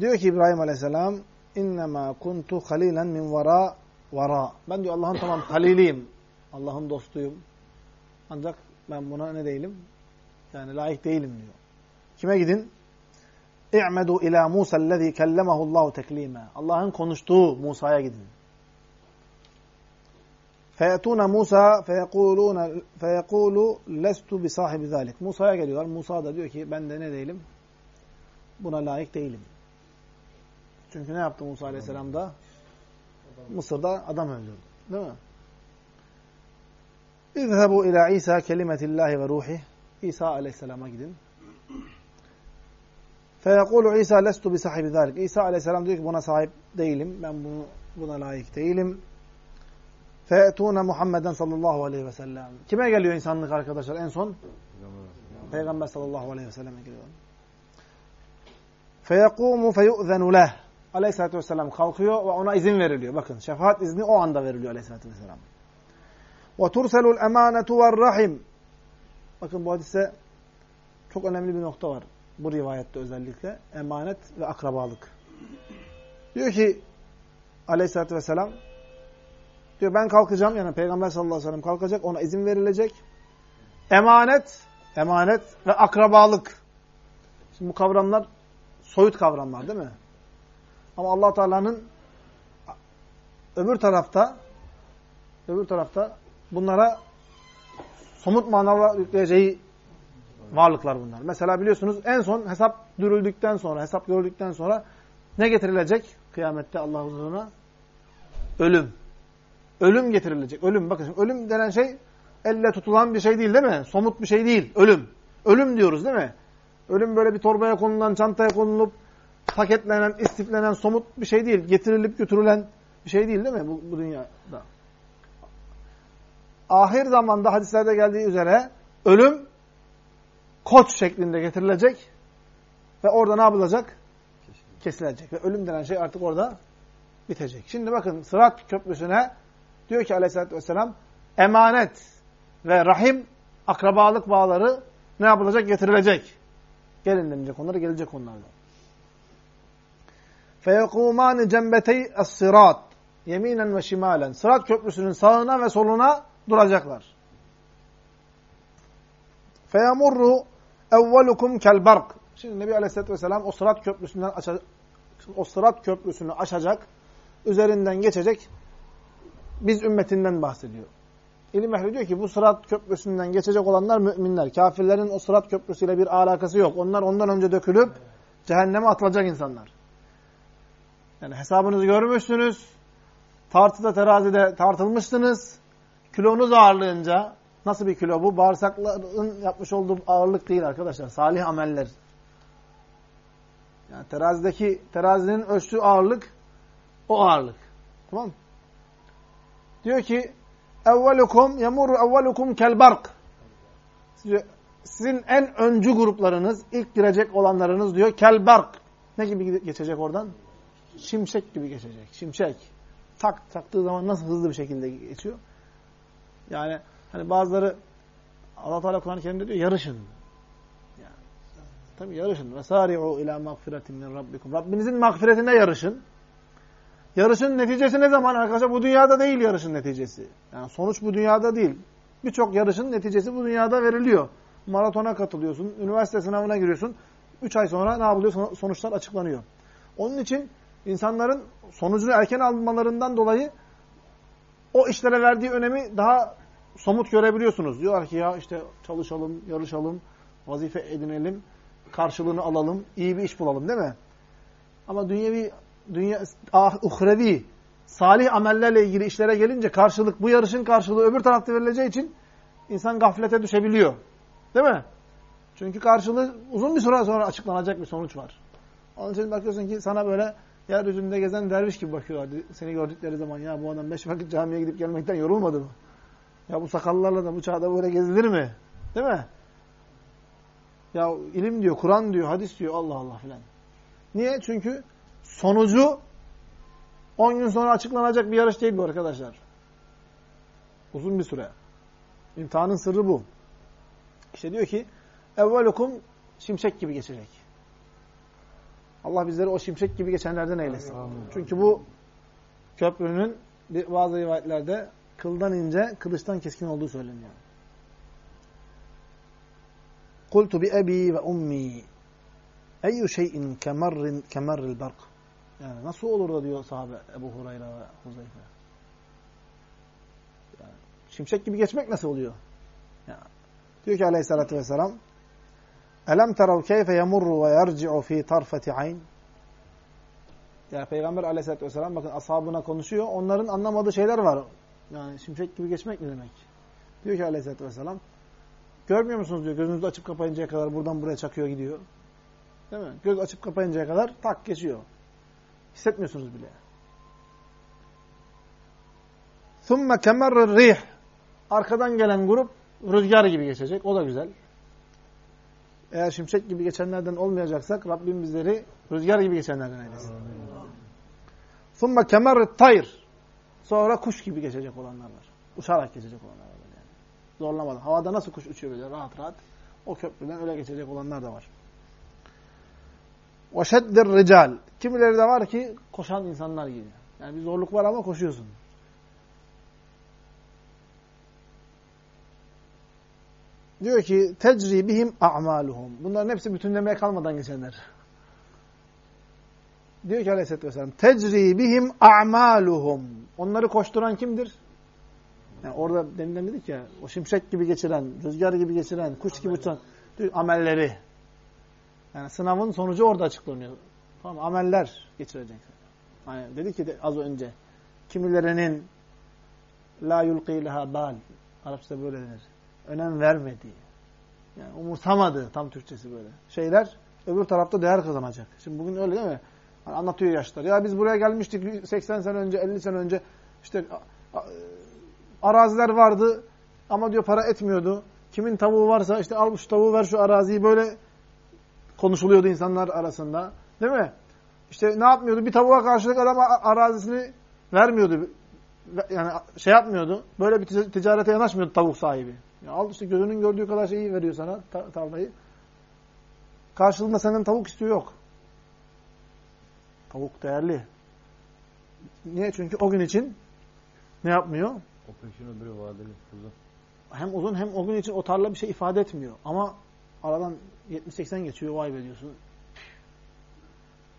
Diyor ki İbrahim Aleyhisselam innema kuntu halilen min vara vara. Ben diyor Allah'ın tamam haliliyim. Allah'ın dostuyum. Ancak ben buna ne değilim? Yani layık değilim diyor. Kime gidin? İ'medu ila Musa ellezî kellemehu Allahu teklîme. Allah'ın konuştuğu Musa'ya gidin. Feyetûne Musa feyekûlûne feyekûlû lestu bi sahibi zâlik. Musa'ya geliyorlar. Musa da diyor ki ben de ne değilim? Buna layık değilim. Çünkü ne yaptı Musa Aleyhisselam da? Mısır'da adam öldürdü. Değil mi? İzhebu ila İsa kelimetillahi ve ruhi. İsa Aleyhisselam'a gidin. Feyekulu İsa lestu bi sahibi zalik. İsa Aleyhisselam diyor ki buna sahip değilim. Ben bunu, buna layık değilim. Fe'tûne Muhammeden sallallahu aleyhi ve sellem. Kime geliyor insanlık arkadaşlar en son? Peygamber sallallahu aleyhi ve selleme geliyor. Feyekûmu feyu'zenu leh. Aleyhisselatü vesselam kalkıyor ve ona izin veriliyor. Bakın şefaat izni o anda veriliyor aleyhisselatü vesselam. Ve turselul emanetu rahim. Bakın bu hadiste çok önemli bir nokta var. Bu rivayette özellikle emanet ve akrabalık. Diyor ki aleyhissalatü vesselam diyor ben kalkacağım yani Peygamber sallallahu aleyhi ve sellem kalkacak ona izin verilecek. Emanet, emanet ve akrabalık. Şimdi bu kavramlar soyut kavramlar değil mi? Ama allah Teala'nın öbür tarafta öbür tarafta bunlara somut manalar yükleyeceği varlıklar bunlar. Mesela biliyorsunuz en son hesap dürüldükten sonra, hesap görüldükten sonra ne getirilecek kıyamette Allah huzuruna? Ölüm. Ölüm getirilecek. Ölüm. Bakın şimdi ölüm denen şey elle tutulan bir şey değil değil mi? Somut bir şey değil. Ölüm. Ölüm diyoruz değil mi? Ölüm böyle bir torbaya konulan, çantaya konulup paketlenen, istiflenen, somut bir şey değil. Getirilip götürülen bir şey değil değil mi bu, bu dünyada? Ahir zamanda hadislerde geldiği üzere ölüm koç şeklinde getirilecek ve orada ne yapılacak? Kesilecek. Ve ölüm denen şey artık orada bitecek. Şimdi bakın Sırat Köprüsü'ne diyor ki aleyhissalatü vesselam emanet ve rahim akrabalık bağları ne yapılacak? Getirilecek. Gelin denilecek onları, gelecek onlardan. فَيَقُومَانِ جَنْبَتَيْ الصِّرَاتِ Yeminen ve şimalen. Sırat köprüsünün sağına ve soluna duracaklar. فَيَمُرُّ اَوَّلُكُمْ كَالْبَرْقِ Şimdi Nebi Aleyhisselatü Vesselam o sırat köprüsünden açacak, o sırat köprüsünü aşacak, üzerinden geçecek. biz ümmetinden bahsediyor. İlim ehli diyor ki bu sırat köprüsünden geçecek olanlar müminler. Kafirlerin o sırat köprüsüyle bir alakası yok. Onlar ondan önce dökülüp cehenneme atılacak insanlar. Yani hesabınızı görmüşsünüz. Tartıda terazide tartılmışsınız. Kilonuz ağırlığınca nasıl bir kilo bu? Bağırsakların yapmış olduğu ağırlık değil arkadaşlar. Salih ameller. Yani terazideki terazinin ölçtüğü ağırlık o ağırlık. Tamam mı? Diyor ki evvelukum yemuru evvelukum kelbark. Sizin en öncü gruplarınız, ilk girecek olanlarınız diyor kelbark. Ne gibi geçecek oradan? Şimşek gibi geçecek. Şimşek. Tak taktığı zaman nasıl hızlı bir şekilde geçiyor? Yani hani bazıları Allah Teala Kur'an-ı Kerim'de diyor yarışın. Yani, tabii yarışın. Vesari'u ila mağfiretin min rabbikum. Rabbinizin mağfiretinde yarışın. Yarışın neticesi ne zaman arkadaşlar? Bu dünyada değil yarışın neticesi. Yani sonuç bu dünyada değil. Birçok yarışın neticesi bu dünyada veriliyor. Maratona katılıyorsun, üniversite sınavına giriyorsun. Üç ay sonra ne yapılıyor? Sonuçlar açıklanıyor. Onun için insanların sonucunu erken almalarından dolayı o işlere verdiği önemi daha somut görebiliyorsunuz. Diyorlar ki ya işte çalışalım, yarışalım, vazife edinelim, karşılığını alalım, iyi bir iş bulalım değil mi? Ama dünyevi, dünya, ah, uhrevi, salih amellerle ilgili işlere gelince karşılık, bu yarışın karşılığı öbür tarafta verileceği için insan gaflete düşebiliyor. Değil mi? Çünkü karşılığı uzun bir süre sonra açıklanacak bir sonuç var. Onun için bakıyorsun ki sana böyle yeryüzünde gezen derviş gibi bakıyorlar. Seni gördükleri zaman ya bu adam beş vakit camiye gidip gelmekten yorulmadı mı? Ya bu sakallarla da bu çağda böyle gezilir mi? Değil mi? Ya ilim diyor, Kur'an diyor, hadis diyor, Allah Allah filan. Niye? Çünkü sonucu 10 gün sonra açıklanacak bir yarış değil bu arkadaşlar. Uzun bir süre. İmtihanın sırrı bu. İşte diyor ki evvelukum şimşek gibi geçecek. Allah bizleri o şimşek gibi geçenlerden eylesin. Amin. Çünkü bu köprünün bazı rivayetlerde kıldan ince, kılıçtan keskin olduğu söyleniyor. Kultu bi ebi ve ummi eyyü şeyin kemerrin kemerril bark. Yani nasıl olur da diyor sahabe Ebu Hureyre ve Huzeyfe. Yani, şimşek gibi geçmek nasıl oluyor? Yani, diyor ki aleyhissalatü vesselam Elem terav keyfe yemurru ve yerci'u fi tarfeti ayn. Yani Peygamber aleyhissalatü vesselam bakın ashabına konuşuyor. Onların anlamadığı şeyler var. Yani şimşek gibi geçmek ne demek? Diyor ki aleyhissalatü vesselam Görmüyor musunuz diyor. Gözünüzü açıp kapayıncaya kadar buradan buraya çakıyor gidiyor. Değil mi? Göz açıp kapayıncaya kadar tak geçiyor. Hissetmiyorsunuz bile. ثُمَّ كَمَرَّ rih. Arkadan gelen grup rüzgar gibi geçecek. O da güzel. Eğer şimşek gibi geçenlerden olmayacaksak Rabbim bizleri rüzgar gibi geçenlerden eylesin. ثُمَّ كَمَرَّ tayr. Sonra kuş gibi geçecek olanlar var. Uçarak geçecek olanlar var. Yani. Zorlamadan. Havada nasıl kuş uçuyor böyle rahat rahat. O köprüden öyle geçecek olanlar da var. Ve şeddir rical. Kimileri de var ki koşan insanlar gibi. Yani bir zorluk var ama koşuyorsun. Diyor ki tecri bihim a'maluhum. Bunların hepsi bütünlemeye kalmadan geçenler. Diyor ki aleyhisselatü vesselam tecri bihim a'maluhum. Onları koşturan kimdir? Yani orada denilen dedik ya o şimşek gibi geçiren, rüzgar gibi geçiren, kuş gibi uçan diyor, amelleri. Yani sınavın sonucu orada açıklanıyor. Tamam ameller geçirecek. Hani dedi ki de az önce kimilerinin la yulqi leha bal. Arapçada böyle denir. Önem vermediği. Yani umursamadı tam Türkçesi böyle. Şeyler öbür tarafta değer kazanacak. Şimdi bugün öyle değil mi? Hani anlatıyor yaşlar. Ya biz buraya gelmiştik 80 sene önce, 50 sene önce işte araziler vardı ama diyor para etmiyordu. Kimin tavuğu varsa işte al şu tavuğu ver şu araziyi böyle konuşuluyordu insanlar arasında. Değil mi? İşte ne yapmıyordu? Bir tavuğa karşılık adam arazisini vermiyordu. Yani şey yapmıyordu. Böyle bir ticarete yanaşmıyordu tavuk sahibi. Ya al işte gözünün gördüğü kadar şeyi veriyor sana tarlayı. Karşılığında senden tavuk istiyor yok. Tavuk değerli. Niye? Çünkü o gün için ne yapmıyor? O peşin öbürü vadeli uzun. Hem uzun hem o gün için o tarla bir şey ifade etmiyor. Ama aradan 70-80 geçiyor vay be diyorsun.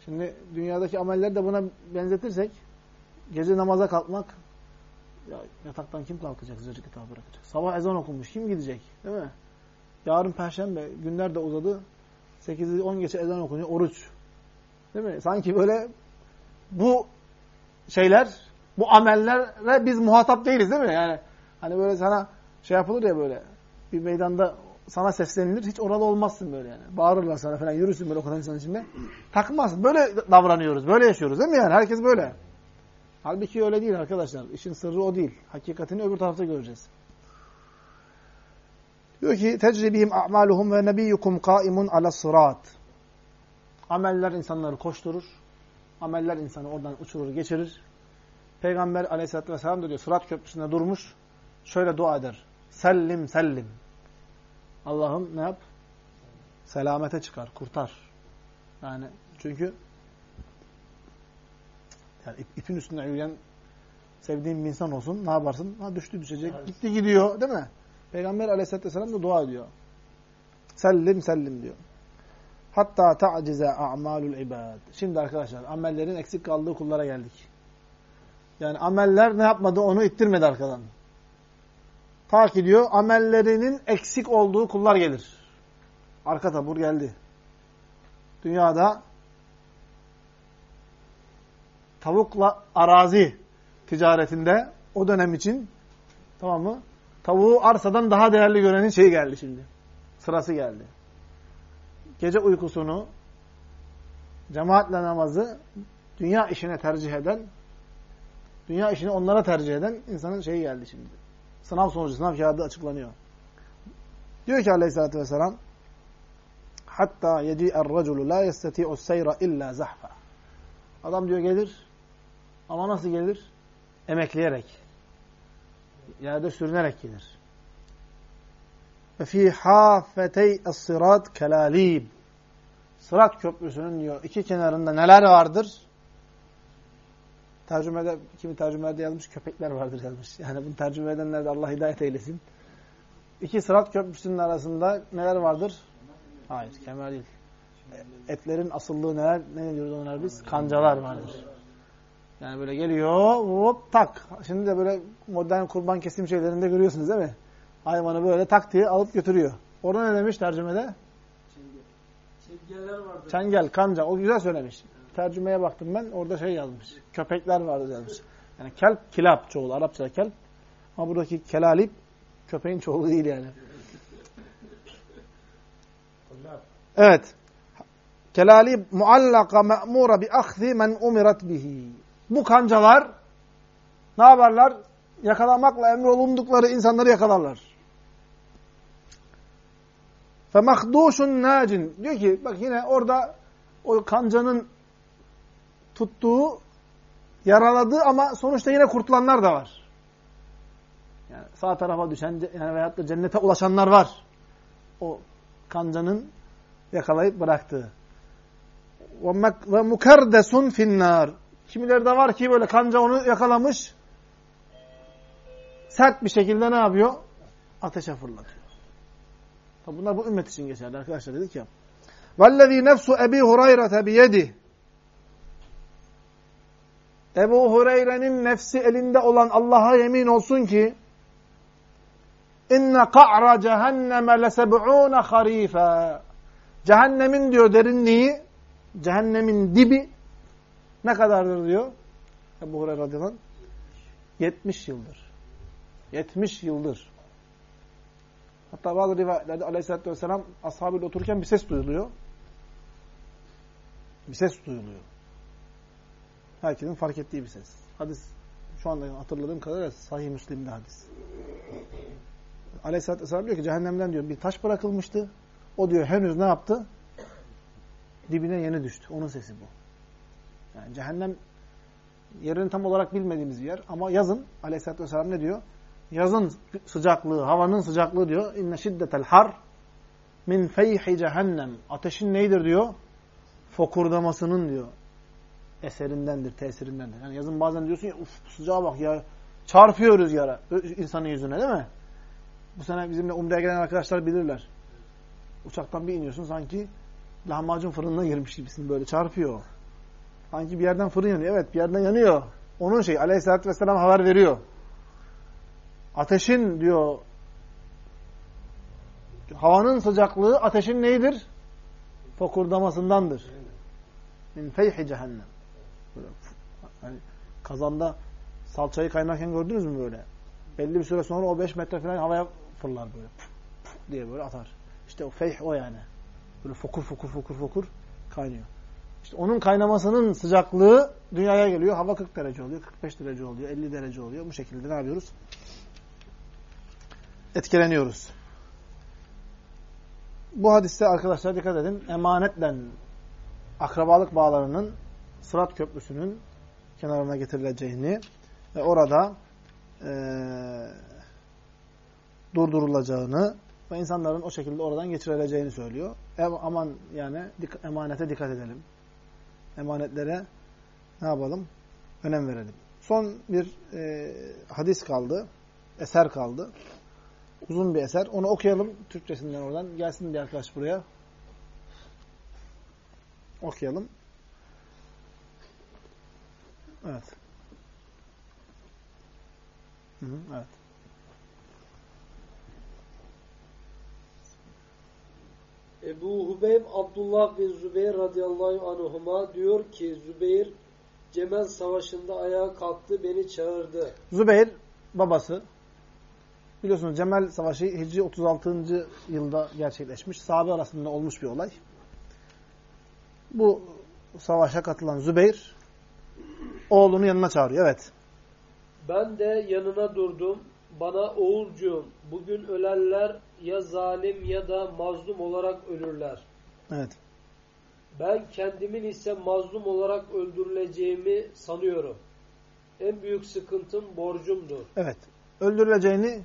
Şimdi dünyadaki amelleri de buna benzetirsek gece namaza kalkmak ya yataktan kim kalkacak sıcacık yatağı bırakacak? Sabah ezan okunmuş kim gidecek? Değil mi? Yarın perşembe günler de uzadı. 8'i 10 geçe ezan okunuyor oruç. Değil mi? Sanki böyle bu şeyler bu amellere biz muhatap değiliz değil mi? Yani hani böyle sana şey yapılır ya böyle bir meydanda sana seslenilir. Hiç orada olmazsın böyle yani. Bağırırlar sana falan. Yürürsün böyle o kadar insan içinde. Takmazsın. Böyle davranıyoruz. Böyle yaşıyoruz değil mi yani? Herkes böyle. Halbuki öyle değil arkadaşlar. İşin sırrı o değil. Hakikatini öbür tarafta göreceğiz. Diyor ki tecribihim a'maluhum ve nebiyyukum kaimun ala sırat. Ameller insanları koşturur. Ameller insanı oradan uçurur, geçirir. Peygamber aleyhissalatü vesselam da diyor sırat köprüsünde durmuş. Şöyle dua eder. Sellim sellim. Allah'ım ne yap? Selamete çıkar, kurtar. Yani çünkü yani ipin üstünde yürüyen sevdiğin bir insan olsun. Ne yaparsın? Ha düştü düşecek. Evet. Gitti gidiyor. Değil mi? Peygamber aleyhisselatü vesselam da dua ediyor. Sellim sellim diyor. Hatta ta'cize a'malul ibad. Şimdi arkadaşlar amellerin eksik kaldığı kullara geldik. Yani ameller ne yapmadı? Onu ittirmedi arkadan. Ta ki diyor amellerinin eksik olduğu kullar gelir. Arka tabur geldi. Dünyada tavukla arazi ticaretinde o dönem için tamam mı? Tavuğu arsadan daha değerli görenin şeyi geldi şimdi. Sırası geldi. Gece uykusunu, cemaatle namazı dünya işine tercih eden, dünya işini onlara tercih eden insanın şeyi geldi şimdi. Sınav sonucu, sınav kağıdı açıklanıyor. Diyor ki aleyhissalatü vesselam hatta yeci'er raculu la yesteti'u seyra illa zahfa. Adam diyor gelir ama nasıl gelir? Emekleyerek. Yerde sürünerek gelir. Ve fi hafetey es-sırat kelalib. Sırat köprüsünün diyor iki kenarında neler vardır? Tercümede, kimi tercümelerde yazmış köpekler vardır yazmış. Yani bunu tercüme edenler de Allah hidayet eylesin. İki sırat köprüsünün arasında neler vardır? Hayır, kemer değil. Etlerin asıllığı neler? Ne diyoruz onlar biz? Kancalar vardır. Yani böyle geliyor, hop tak. Şimdi de böyle modern kurban kesim şeylerinde görüyorsunuz değil mi? Hayvanı böyle tak diye alıp götürüyor. Orada ne demiş tercümede? Çengeller vardır. Çengel, kanca. O güzel söylemiş. Tercümeye baktım ben orada şey yazmış. Köpekler vardı yazmış. Yani kelp kilap çoğulu. Arapçada kelp. Ama buradaki kelalip köpeğin çoğulu değil yani. Evet. Kelalib muallaka me'mura bi ahzi men umirat bihi. Bu kancalar ne yaparlar? Yakalamakla emrolundukları insanları yakalarlar. Fe mahduşun nacin. Diyor ki bak yine orada o kancanın tuttuğu, yaraladığı ama sonuçta yine kurtulanlar da var. Yani sağ tarafa düşen yani veyahut da cennete ulaşanlar var. O kancanın yakalayıp bıraktığı. Ve mukardesun finnar. Kimileri de var ki böyle kanca onu yakalamış. Sert bir şekilde ne yapıyor? Ateşe fırlatıyor. Tabi bunlar bu ümmet için geçerli arkadaşlar dedik ya. Vellezî nefsu Ebi Hureyre biyedih. Ebu Hureyre'nin nefsi elinde olan Allah'a yemin olsun ki inne ka'ra cehenneme leseb'ûne harife. Cehennemin diyor derinliği, cehennemin dibi ne kadardır diyor? Ebu Hureyre radıyallahu anh. 70 yıldır. 70 yıldır. Hatta bazı rivayetlerde aleyhissalatü vesselam ashabıyla otururken bir ses duyuluyor. Bir ses duyuluyor. Herkesin fark ettiği bir ses. Hadis şu anda hatırladığım kadarıyla sahih Müslim'de hadis. Aleyhisselatü Vesselam diyor ki cehennemden diyor bir taş bırakılmıştı. O diyor henüz ne yaptı? Dibine yeni düştü. Onun sesi bu. Yani cehennem yerini tam olarak bilmediğimiz bir yer. Ama yazın Aleyhisselatü Vesselam ne diyor? Yazın sıcaklığı, havanın sıcaklığı diyor. İnne şiddetel har min feyhi cehennem. Ateşin neydir diyor? Fokurdamasının diyor eserindendir, tesirindendir. Yani yazın bazen diyorsun ya uf sıcağa bak ya çarpıyor rüzgara insanın yüzüne değil mi? Bu sene bizimle Umre'ye gelen arkadaşlar bilirler. Uçaktan bir iniyorsun sanki lahmacun fırınına girmiş gibisin böyle çarpıyor. Sanki bir yerden fırın yanıyor. Evet bir yerden yanıyor. Onun şey aleyhissalatü vesselam haber veriyor. Ateşin diyor havanın sıcaklığı ateşin neydir? Fokurdamasındandır. Min feyhi cehennem. Yani kazanda salçayı kaynarken gördünüz mü böyle? Belli bir süre sonra o 5 metre falan havaya fırlar böyle. Puf, puf diye böyle atar. İşte o feyh o yani. Böyle fokur fokur fokur fokur kaynıyor. İşte onun kaynamasının sıcaklığı dünyaya geliyor. Hava 40 derece oluyor, 45 derece oluyor, 50 derece oluyor. Bu şekilde ne yapıyoruz? Etkileniyoruz. Bu hadiste arkadaşlar dikkat edin. Emanetle akrabalık bağlarının Sırat Köprüsü'nün kenarına getirileceğini ve orada e, durdurulacağını ve insanların o şekilde oradan geçirileceğini söylüyor. E, aman yani dik emanete dikkat edelim. Emanetlere ne yapalım? Önem verelim. Son bir e, hadis kaldı. Eser kaldı. Uzun bir eser. Onu okuyalım Türkçesinden oradan. Gelsin bir arkadaş buraya. Okuyalım. Evet. Hı hı, evet. Ebu Hubeyb Abdullah bin Zübeyir radıyallahu anhuma diyor ki Zübeyir Cemel Savaşı'nda ayağa kalktı beni çağırdı. Zübeyir babası biliyorsunuz Cemel Savaşı Hicri 36. yılda gerçekleşmiş. Sahabe arasında olmuş bir olay. Bu savaşa katılan Zübeyir oğlunu yanına çağırıyor. Evet. Ben de yanına durdum. Bana oğulcuğum bugün ölenler ya zalim ya da mazlum olarak ölürler. Evet. Ben kendimin ise mazlum olarak öldürüleceğimi sanıyorum. En büyük sıkıntım borcumdur. Evet. Öldürüleceğini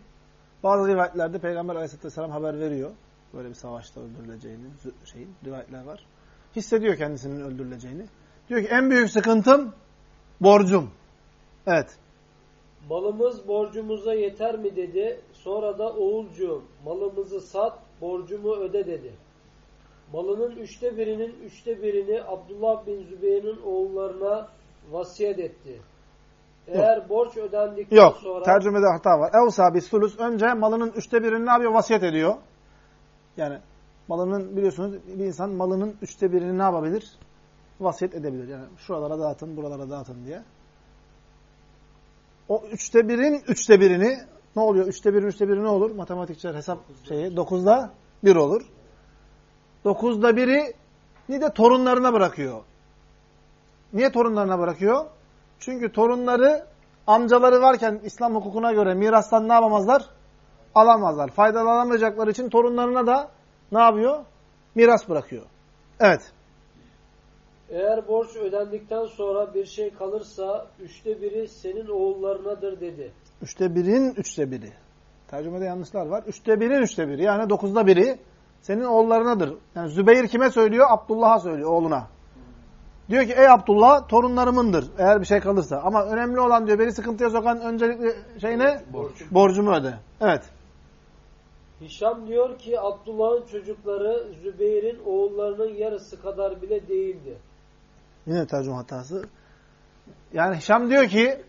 bazı rivayetlerde Peygamber Aleyhisselatü Vesselam haber veriyor. Böyle bir savaşta öldürüleceğini şeyin rivayetler var. Hissediyor kendisinin öldürüleceğini. Diyor ki en büyük sıkıntım borcum. Evet. Malımız borcumuza yeter mi dedi. Sonra da oğulcuğum malımızı sat borcumu öde dedi. Malının üçte birinin üçte birini Abdullah bin Zübeyir'in oğullarına vasiyet etti. Eğer borç ödendikten Yok. sonra Tercümede hata var. Evsa bir sulus önce malının üçte birini ne yapıyor? Vasiyet ediyor. Yani malının biliyorsunuz bir insan malının üçte birini ne yapabilir? Vasiyet edebilir. Yani şuralara dağıtın, buralara dağıtın diye. O üçte birin üçte birini ne oluyor? Üçte birin üçte biri ne olur? Matematikçiler hesap şeyi. Dokuzda bir olur. Dokuzda biri ni de torunlarına bırakıyor. Niye torunlarına bırakıyor? Çünkü torunları amcaları varken İslam hukukuna göre mirastan ne yapamazlar? Alamazlar. Faydalanamayacakları için torunlarına da ne yapıyor? Miras bırakıyor. Evet. Eğer borç ödendikten sonra bir şey kalırsa üçte biri senin oğullarınadır dedi. Üçte birin üçte biri. Tercümede yanlışlar var. Üçte birin üçte biri. Yani dokuzda biri senin oğullarınadır. Yani Zübeyir kime söylüyor? Abdullah'a söylüyor oğluna. Diyor ki ey Abdullah torunlarımındır eğer bir şey kalırsa. Ama önemli olan diyor beni sıkıntıya sokan öncelikli şey ne? Borcumu öde. Evet. Hişam diyor ki Abdullah'ın çocukları Zübeyir'in oğullarının yarısı kadar bile değildi. Yine tercüme hatası. Yani Hişam diyor ki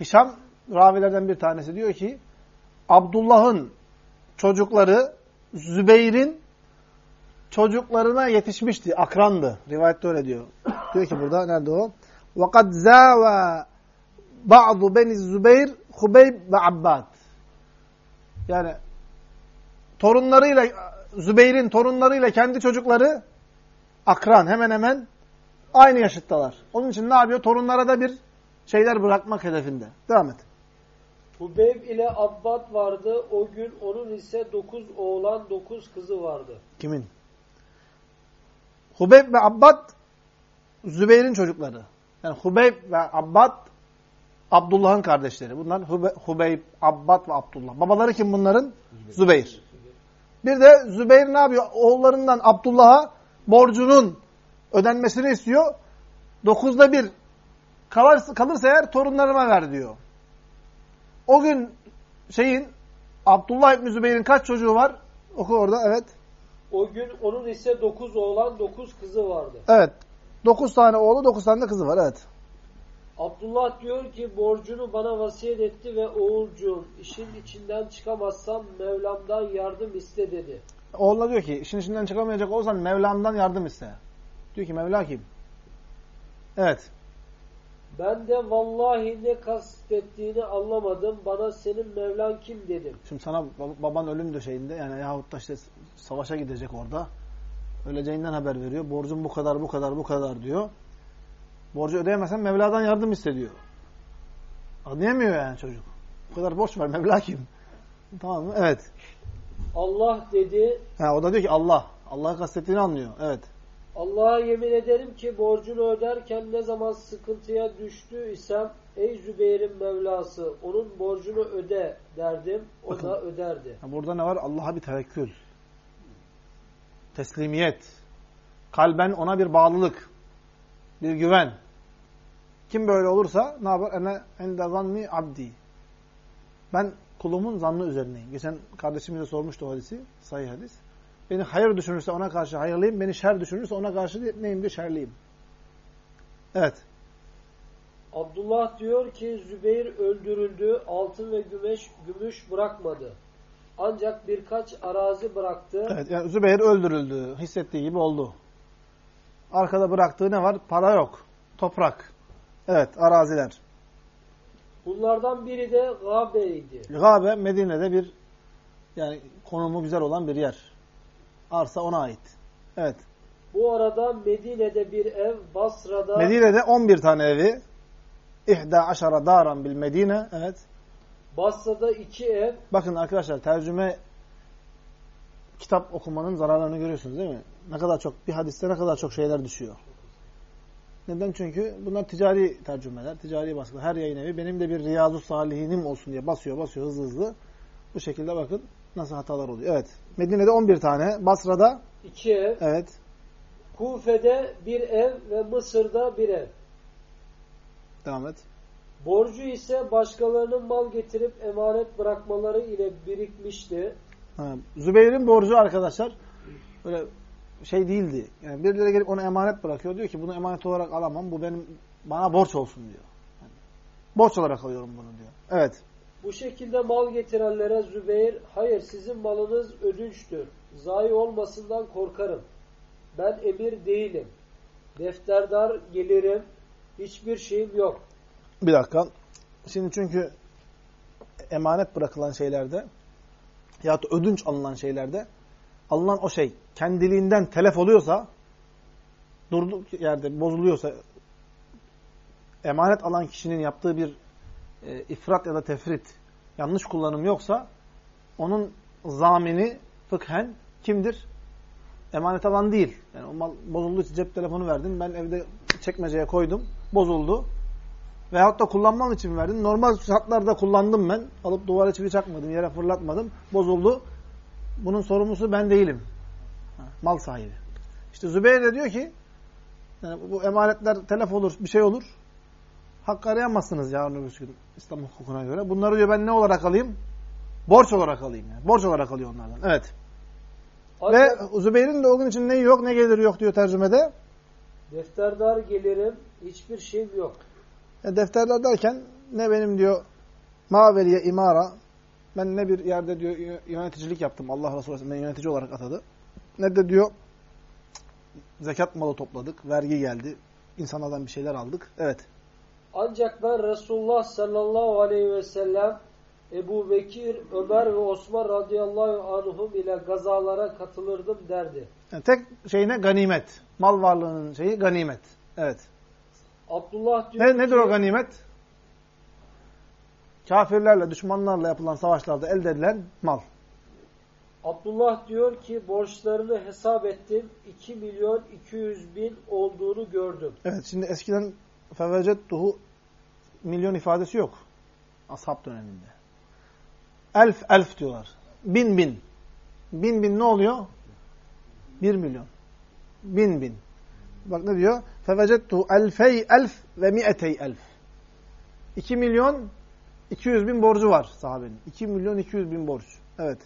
Hişam ravilerden bir tanesi diyor ki Abdullah'ın çocukları Zübeyir'in çocuklarına yetişmişti. Akrandı. Rivayette öyle diyor. Diyor ki burada nerede o? وَقَدْ زَاوَى بَعْضُ بَنِ الزُّبَيْرِ Hubeyb ve Abbad. Yani torunlarıyla Zübeyir'in torunlarıyla kendi çocukları akran hemen hemen aynı yaşıttalar. Onun için ne yapıyor? Torunlara da bir şeyler bırakmak hedefinde. Devam et. Hubeyb ile Abbad vardı. O gün onun ise dokuz oğlan dokuz kızı vardı. Kimin? Hubeyb ve Abbad Zübeyir'in çocukları. Yani Hubeyb ve Abbad Abdullah'ın kardeşleri. Bunlar Hube, Hubeyb, Abbad ve Abdullah. Babaları kim bunların? Zübeyir. Bir de Zübeyir ne yapıyor? Oğullarından Abdullah'a borcunun ödenmesini istiyor. Dokuzda bir kalırsa, kalırsa eğer torunlarıma ver diyor. O gün şeyin Abdullah İbni Zübeyir'in kaç çocuğu var? Oku orada evet. O gün onun ise dokuz oğlan dokuz kızı vardı. Evet. Dokuz tane oğlu, dokuz tane de kızı var. Evet. Abdullah diyor ki borcunu bana vasiyet etti ve oğulcuğum işin içinden çıkamazsam Mevlam'dan yardım iste dedi. Oğluna diyor ki işin içinden çıkamayacak olsan Mevlam'dan yardım iste. Diyor ki Mevla kim? Evet. Ben de vallahi ne kastettiğini anlamadım. Bana senin Mevlan kim dedim. Şimdi sana bab- baban ölüm döşeğinde yani yahut da işte savaşa gidecek orada. Öleceğinden haber veriyor. Borcun bu kadar, bu kadar, bu kadar diyor. Borcu ödeyemezsen Mevla'dan yardım iste diyor. Anlayamıyor yani çocuk. Bu kadar borç var. Mevla kim? Tamam mı? Evet. Allah dedi. Ha, o da diyor ki Allah. Allah'ı kastettiğini anlıyor. Evet. Allah'a yemin ederim ki borcunu öderken ne zaman sıkıntıya düştü isem ey Zübeyir'in Mevlası onun borcunu öde derdim. O Bakın. da öderdi. Burada ne var? Allah'a bir tevekkül. Teslimiyet. Kalben ona bir bağlılık. Bir güven. Kim böyle olursa ne yapar? Ene ende zanni abdi. Ben kulumun zannı üzerineyim. Geçen kardeşimize sormuştu o hadisi. Sahih hadis. Beni hayır düşünürse ona karşı hayırlıyım. Beni şer düşünürse ona karşı neyim de şerliyim. Evet. Abdullah diyor ki Zübeyir öldürüldü. Altın ve gümüş, gümüş bırakmadı. Ancak birkaç arazi bıraktı. Evet. Yani Zübeyir öldürüldü. Hissettiği gibi oldu. Arkada bıraktığı ne var? Para yok. Toprak. Evet. Araziler. Bunlardan biri de Gabe'ydi. Gabe Medine'de bir yani konumu güzel olan bir yer. Arsa ona ait. Evet. Bu arada Medine'de bir ev, Basra'da Medine'de 11 tane evi. İhda aşara daran bil Medine. Evet. Basra'da iki ev, Bakın arkadaşlar tercüme kitap okumanın zararlarını görüyorsunuz değil mi? Ne kadar çok, bir hadiste ne kadar çok şeyler düşüyor. Neden? Çünkü bunlar ticari tercümeler, ticari baskılar. Her yayın evi benim de bir Riyazu Salihinim olsun diye basıyor, basıyor hızlı hızlı. Bu şekilde bakın nasıl hatalar oluyor. Evet. Medine'de 11 tane, Basra'da iki ev, evet. Kufe'de bir ev ve Mısır'da bir ev. Devam et. Borcu ise başkalarının mal getirip emanet bırakmaları ile birikmişti. Ha, Zübeyir'in borcu arkadaşlar böyle şey değildi. Yani birileri gelip ona emanet bırakıyor. Diyor ki bunu emanet olarak alamam. Bu benim bana borç olsun diyor. Yani, borç olarak alıyorum bunu diyor. Evet. Bu şekilde mal getirenlere Zübeyir, hayır sizin malınız ödünçtür. Zayi olmasından korkarım. Ben emir değilim. Defterdar gelirim. Hiçbir şeyim yok. Bir dakika. Şimdi çünkü emanet bırakılan şeylerde ya da ödünç alınan şeylerde alınan o şey kendiliğinden telef oluyorsa durduk yerde bozuluyorsa emanet alan kişinin yaptığı bir e, ifrat ya da tefrit yanlış kullanım yoksa onun zamini fıkhen kimdir? Emanet alan değil. Yani o mal bozulduğu için cep telefonu verdin. Ben evde çekmeceye koydum. Bozuldu. Veyahut da kullanmam için verdin. Normal şartlarda kullandım ben. Alıp duvara çivi çakmadım, yere fırlatmadım. Bozuldu. Bunun sorumlusu ben değilim. Mal sahibi. İşte Zübeyir de diyor ki yani bu emanetler telef olur, bir şey olur. Hak arayamazsınız yarın öbür gün İslam hukukuna göre. Bunları diyor ben ne olarak alayım? Borç olarak alayım. Yani. Borç olarak alıyor onlardan. Evet. Ancak Ve Zübeyir'in de o gün için ne yok ne geliri yok diyor tercümede. defterdar gelirim. Hiçbir şeyim yok. E, defterler derken ne benim diyor maveliye imara ben ne bir yerde diyor yö- yöneticilik yaptım. Allah Resulü beni yönetici olarak atadı. Ne de diyor zekat malı topladık. Vergi geldi. insanlardan bir şeyler aldık. Evet. Ancak ben Resulullah sallallahu aleyhi ve sellem Ebu Bekir, Ömer ve Osman radıyallahu anhum ile gazalara katılırdım derdi. Yani tek şey ne? Ganimet. Mal varlığının şeyi ganimet. Evet. Abdullah diyor Ne, ki, nedir o ganimet? Kafirlerle, düşmanlarla yapılan savaşlarda elde edilen mal. Abdullah diyor ki borçlarını hesap ettim. 2 milyon 200 bin olduğunu gördüm. Evet şimdi eskiden fevecettuhu milyon ifadesi yok. Ashab döneminde. Elf elf diyorlar. Bin bin. Bin bin ne oluyor? Bir milyon. Bin bin. Bak ne diyor? Fevecettuhu elfey elf ve mi'etey elf. İki milyon 200 bin borcu var sahabenin. 2 milyon 200 bin borç. Evet.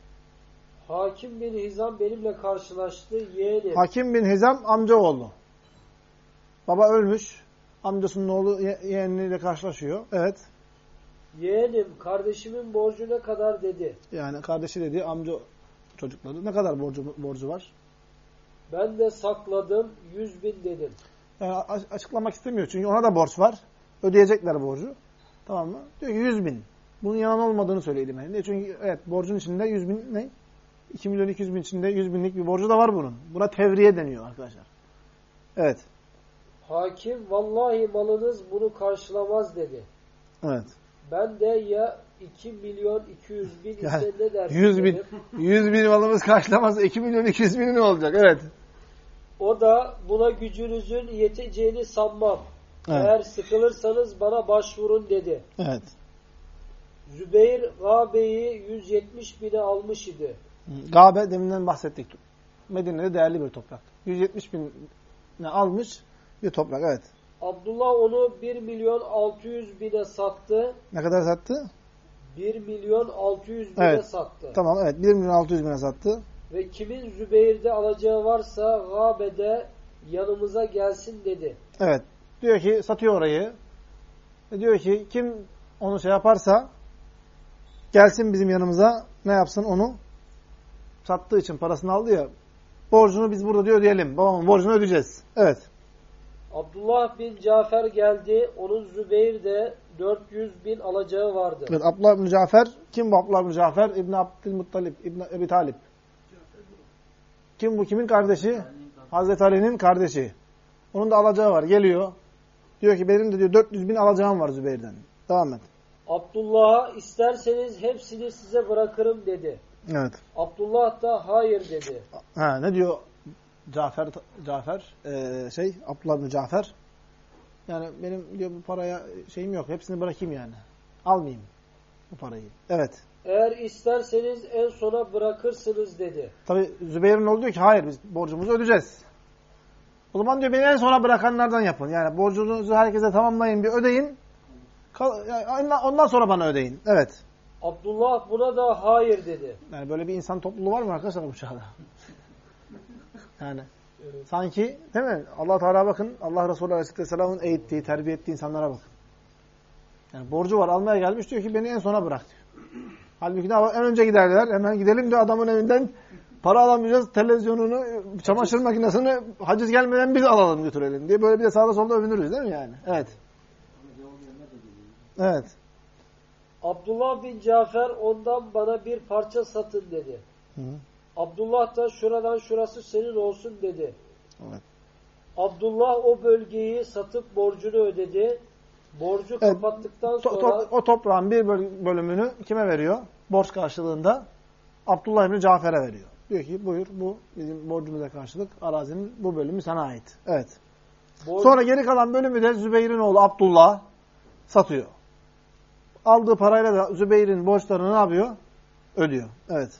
Hakim bin Hizam benimle karşılaştı. Yeğenim. Hakim bin Hizam amcaoğlu. Baba ölmüş. Amcasının oğlu ye- yeğeniyle karşılaşıyor. Evet. Yeğenim kardeşimin borcu ne kadar dedi. Yani kardeşi dediği amca çocukları. Ne kadar borcu, borcu var? Ben de sakladım 100 bin dedim. Yani açıklamak istemiyor. Çünkü ona da borç var. Ödeyecekler borcu. Tamam mı? Diyor ki 100 bin. Bunun yalan olmadığını söyleyelim. Yani. Çünkü evet borcun içinde 100 bin ne? 2 milyon 200 bin içinde 100 binlik bir borcu da var bunun. Buna tevriye deniyor arkadaşlar. Evet. Hakim vallahi malınız bunu karşılamaz dedi. Evet. Ben de ya 2 milyon 200 bin ise Yani ne dersin 100 bin, dedim. 100 bin malımız karşılamaz. 2 milyon 200 bin ne olacak? Evet. O da buna gücünüzün yeteceğini sanmam. Evet. Eğer sıkılırsanız bana başvurun dedi. Evet. Zübeyir Gabe'yi 170 bine almış idi. Gabe deminden bahsettik. Medine'de değerli bir toprak. 170 bin almış bir toprak. Evet. Abdullah onu 1 milyon 600 bine sattı. Ne kadar sattı? 1 milyon 600 bine Evet. sattı. Tamam evet. 1 milyon 600 bine sattı. Ve kimin Zübeyir'de alacağı varsa Gabe'de yanımıza gelsin dedi. Evet. Diyor ki satıyor orayı. Ve diyor ki kim onu şey yaparsa gelsin bizim yanımıza ne yapsın onu sattığı için parasını aldı ya borcunu biz burada diyor ödeyelim. Babamın borcunu ödeyeceğiz. Evet. Abdullah bin Cafer geldi. Onun Zübeyir'de 400 bin alacağı vardı. Evet, Abdullah bin Cafer. Kim bu Abdullah bin Cafer? İbn Abdülmuttalip, İbn Ebi Talip. Kim bu? Kimin kardeşi? Hazreti Ali'nin kardeşi. Onun da alacağı var. Geliyor. Diyor ki benim de diyor 400 bin alacağım var Zübeyir'den. Devam et. Abdullah'a isterseniz hepsini size bırakırım dedi. Evet. Abdullah da hayır dedi. Ha, ne diyor Cafer Cafer ee, şey Abdullah bin Cafer yani benim diyor bu paraya şeyim yok. Hepsini bırakayım yani. Almayayım bu parayı. Evet. Eğer isterseniz en sona bırakırsınız dedi. Tabi Zübeyir'in oğlu diyor ki hayır biz borcumuzu ödeyeceğiz. O zaman diyor beni en sona bırakanlardan yapın. Yani borcunuzu herkese tamamlayın bir ödeyin. Ondan sonra bana ödeyin. Evet. Abdullah buna da hayır dedi. Yani böyle bir insan topluluğu var mı arkadaşlar bu çağda? Yani sanki değil mi? Allah Teala bakın Allah Resulü Aleyhisselam'ın eğittiği, terbiye ettiği insanlara bakın. Yani borcu var almaya gelmiş diyor ki beni en sona bırak diyor. Halbuki daha en önce giderler. Hemen gidelim diyor adamın evinden para alamayacağız. Televizyonunu, çamaşır makinesini haciz gelmeden biz alalım götürelim diye. Böyle bir de sağda solda övünürüz değil mi yani? Evet. Evet. Abdullah bin Cafer ondan bana bir parça satın dedi. Hı. Abdullah da şuradan şurası senin olsun dedi. Evet. Abdullah o bölgeyi satıp borcunu ödedi. Borcu Evet. To- kapattıktan sonra to- o toprağın bir böl- bölümünü kime veriyor? Borç karşılığında Abdullah İbni Cafer'e veriyor. Diyor ki buyur bu bizim borcumuza karşılık arazinin bu bölümü sana ait. Evet. borcu- Sonra geri kalan bölümü de Zübeyir'in oğlu Abdullah satıyor. Aldığı parayla da Zübeyir'in borçlarını ne yapıyor? Ödüyor. Evet.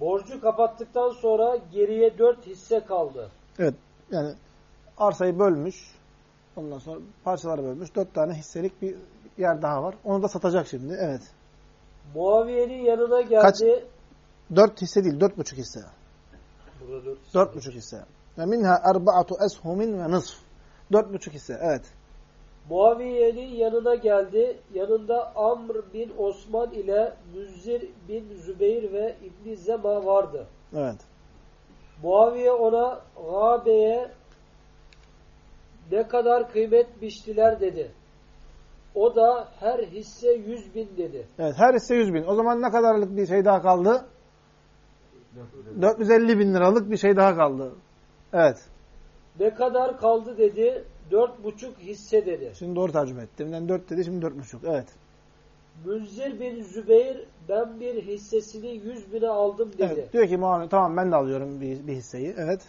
Borcu kapattıktan sonra geriye dört hisse kaldı. Evet. Yani arsayı bölmüş. Ondan sonra parçalara bölmüş. Dört tane hisselik bir yer daha var. Onu da satacak şimdi. Evet. Muaviye'nin yanına geldi. Kaç? Dört hisse değil. Dört buçuk hisse. Burada dört hisse. Dört buçuk hisse. Ve minha erba'atu eshumin ve nısf. Dört buçuk hisse. Evet. Muaviye'nin yanına geldi. Yanında Amr bin Osman ile Müzzir bin Zübeyir ve İbni Zema vardı. Evet. Muaviye ona Gabe'ye ne kadar kıymet biçtiler dedi. O da her hisse yüz bin dedi. Evet. Her hisse yüz bin. O zaman ne kadarlık bir şey daha kaldı? 450 bin liralık bir şey daha kaldı. Evet. Ne kadar kaldı dedi. Dört buçuk hisse dedi. Şimdi doğru tercüme etti. Deminden dört dedi. Şimdi dört buçuk. Evet. Müzzir bin Zübeyir ben bir hissesini yüz bine aldım dedi. Evet. Diyor ki Muhammed tamam ben de alıyorum bir, bir hisseyi. Evet.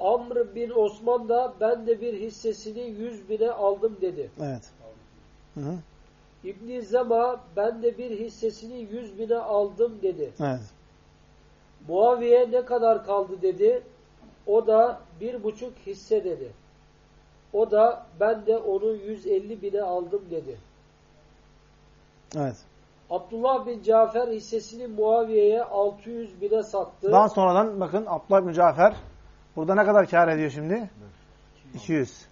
Amr bin Osman da ben de bir hissesini yüz bine aldım dedi. Evet. Hı -hı. İbni Zema ben de bir hissesini yüz bine aldım dedi. Evet. Muaviye ne kadar kaldı dedi. O da bir buçuk hisse dedi. O da ben de onu 150 bine aldım dedi. Evet. Abdullah bin Cafer hissesini Muaviye'ye 600 bine sattı. Daha sonradan bakın Abdullah bin Cafer burada ne kadar kar ediyor şimdi? 200.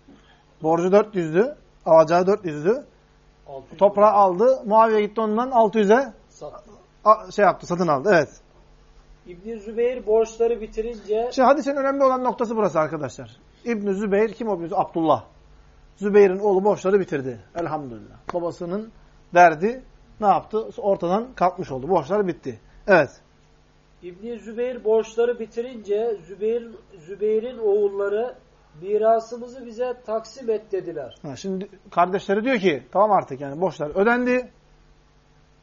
Borcu 400'dü. Alacağı 400'dü. 600 Toprağı aldı. Muaviye gitti ondan 600'e sattı. a- şey yaptı, satın aldı. Evet. İbni Zübeyir borçları bitirince Şimdi hadisin önemli olan noktası burası arkadaşlar. İbn Zübeyir kim o? Abdullah. Zübeyir'in oğlu borçları bitirdi. Elhamdülillah. Babasının derdi ne yaptı? Ortadan kalkmış oldu. Borçlar bitti. Evet. İbni Zübeyir borçları bitirince Zübeyir, Zübeyir'in oğulları mirasımızı bize taksim et dediler. Ha, şimdi kardeşleri diyor ki tamam artık yani borçlar ödendi.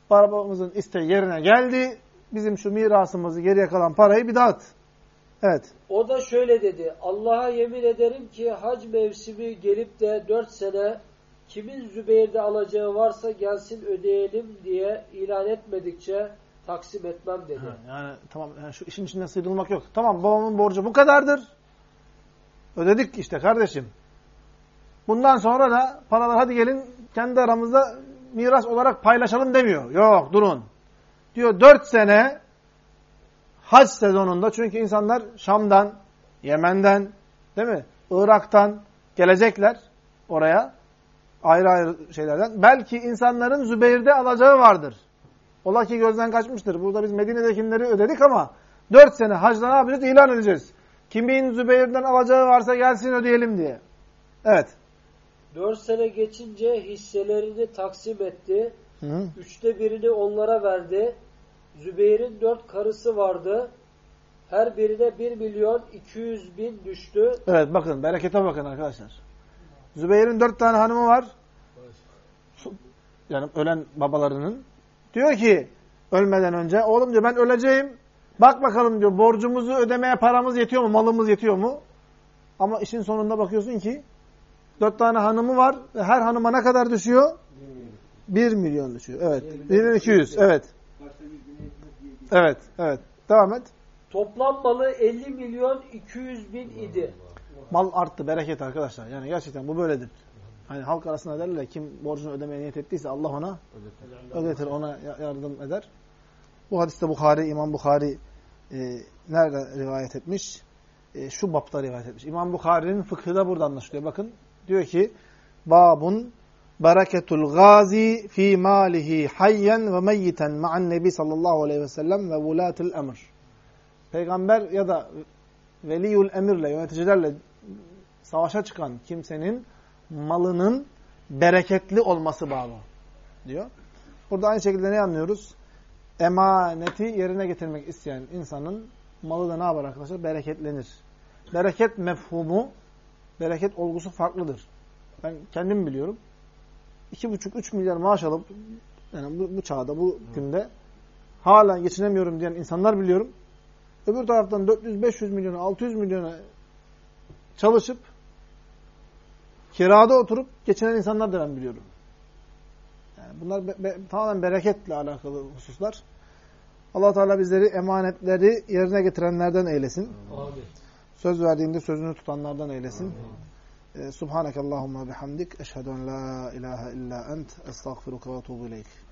Babamızın isteği yerine geldi. Bizim şu mirasımızı geriye kalan parayı bir dağıt. Evet. O da şöyle dedi. Allah'a yemin ederim ki hac mevsimi gelip de dört sene kimin Zübeyir'de alacağı varsa gelsin ödeyelim diye ilan etmedikçe taksim etmem dedi. Ha, yani tamam yani şu işin içinden sıyrılmak yok. Tamam babamın borcu bu kadardır. Ödedik işte kardeşim. Bundan sonra da paralar hadi gelin kendi aramızda miras olarak paylaşalım demiyor. Yok durun. Diyor dört sene hac sezonunda çünkü insanlar Şam'dan, Yemen'den, değil mi? Irak'tan gelecekler oraya. Ayrı ayrı şeylerden. Belki insanların Zübeyir'de alacağı vardır. Ola ki gözden kaçmıştır. Burada biz Medine'dekileri ödedik ama dört sene hacda ne yapacağız? İlan edeceğiz. Kimin Zübeyir'den alacağı varsa gelsin ödeyelim diye. Evet. Dört sene geçince hisselerini taksim etti. Hı. Üçte birini onlara verdi. Zübeyir'in dört karısı vardı. Her birine bir milyon iki yüz bin düştü. Evet bakın berekete bakın arkadaşlar. Zübeyir'in dört tane hanımı var. Yani ölen babalarının. Diyor ki ölmeden önce. Oğlum diyor ben öleceğim. Bak bakalım diyor borcumuzu ödemeye paramız yetiyor mu? Malımız yetiyor mu? Ama işin sonunda bakıyorsun ki dört tane hanımı var. ve Her hanıma ne kadar düşüyor? Bir milyon düşüyor. Evet. Bir milyon iki yüz. Evet. Evet. Evet. Devam et. Toplam malı 50 milyon 200 bin idi. Mal arttı. Bereket arkadaşlar. Yani gerçekten bu böyledir. Hani halk arasında derler kim borcunu ödemeye niyet ettiyse Allah ona ödetir. Ona ya- yardım eder. Bu hadiste Bukhari, İmam Bukhari e, nerede rivayet etmiş? E, şu bapta rivayet etmiş. İmam Bukhari'nin fıkhı da burada anlaşılıyor. Bakın diyor ki Babun bereketul gazi fi malihi hayyen ve meyyiten ma'an nebi sallallahu aleyhi ve sellem ve vulatul emr. Peygamber ya da veliyul emirle, yöneticilerle savaşa çıkan kimsenin malının bereketli olması bağlı diyor. Burada aynı şekilde ne anlıyoruz? Emaneti yerine getirmek isteyen insanın malı da ne yapar arkadaşlar? Bereketlenir. Bereket mefhumu, bereket olgusu farklıdır. Ben kendim biliyorum. 2,5-3 milyar maaş alıp yani bu, bu çağda, bu günde hala geçinemiyorum diyen insanlar biliyorum. Öbür taraftan 400-500 milyona, 600 milyona çalışıp kirada oturup geçinen insanlar da ben biliyorum. Yani bunlar be, be, tamamen bereketle alakalı hususlar. allah Teala bizleri emanetleri yerine getirenlerden eylesin. Amin. Söz verdiğinde sözünü tutanlardan eylesin. Ee, Subhaneke Allahumma bihamdik. Eşhedü en la ilahe illa ent. Estağfiruka ve etubu ileyk.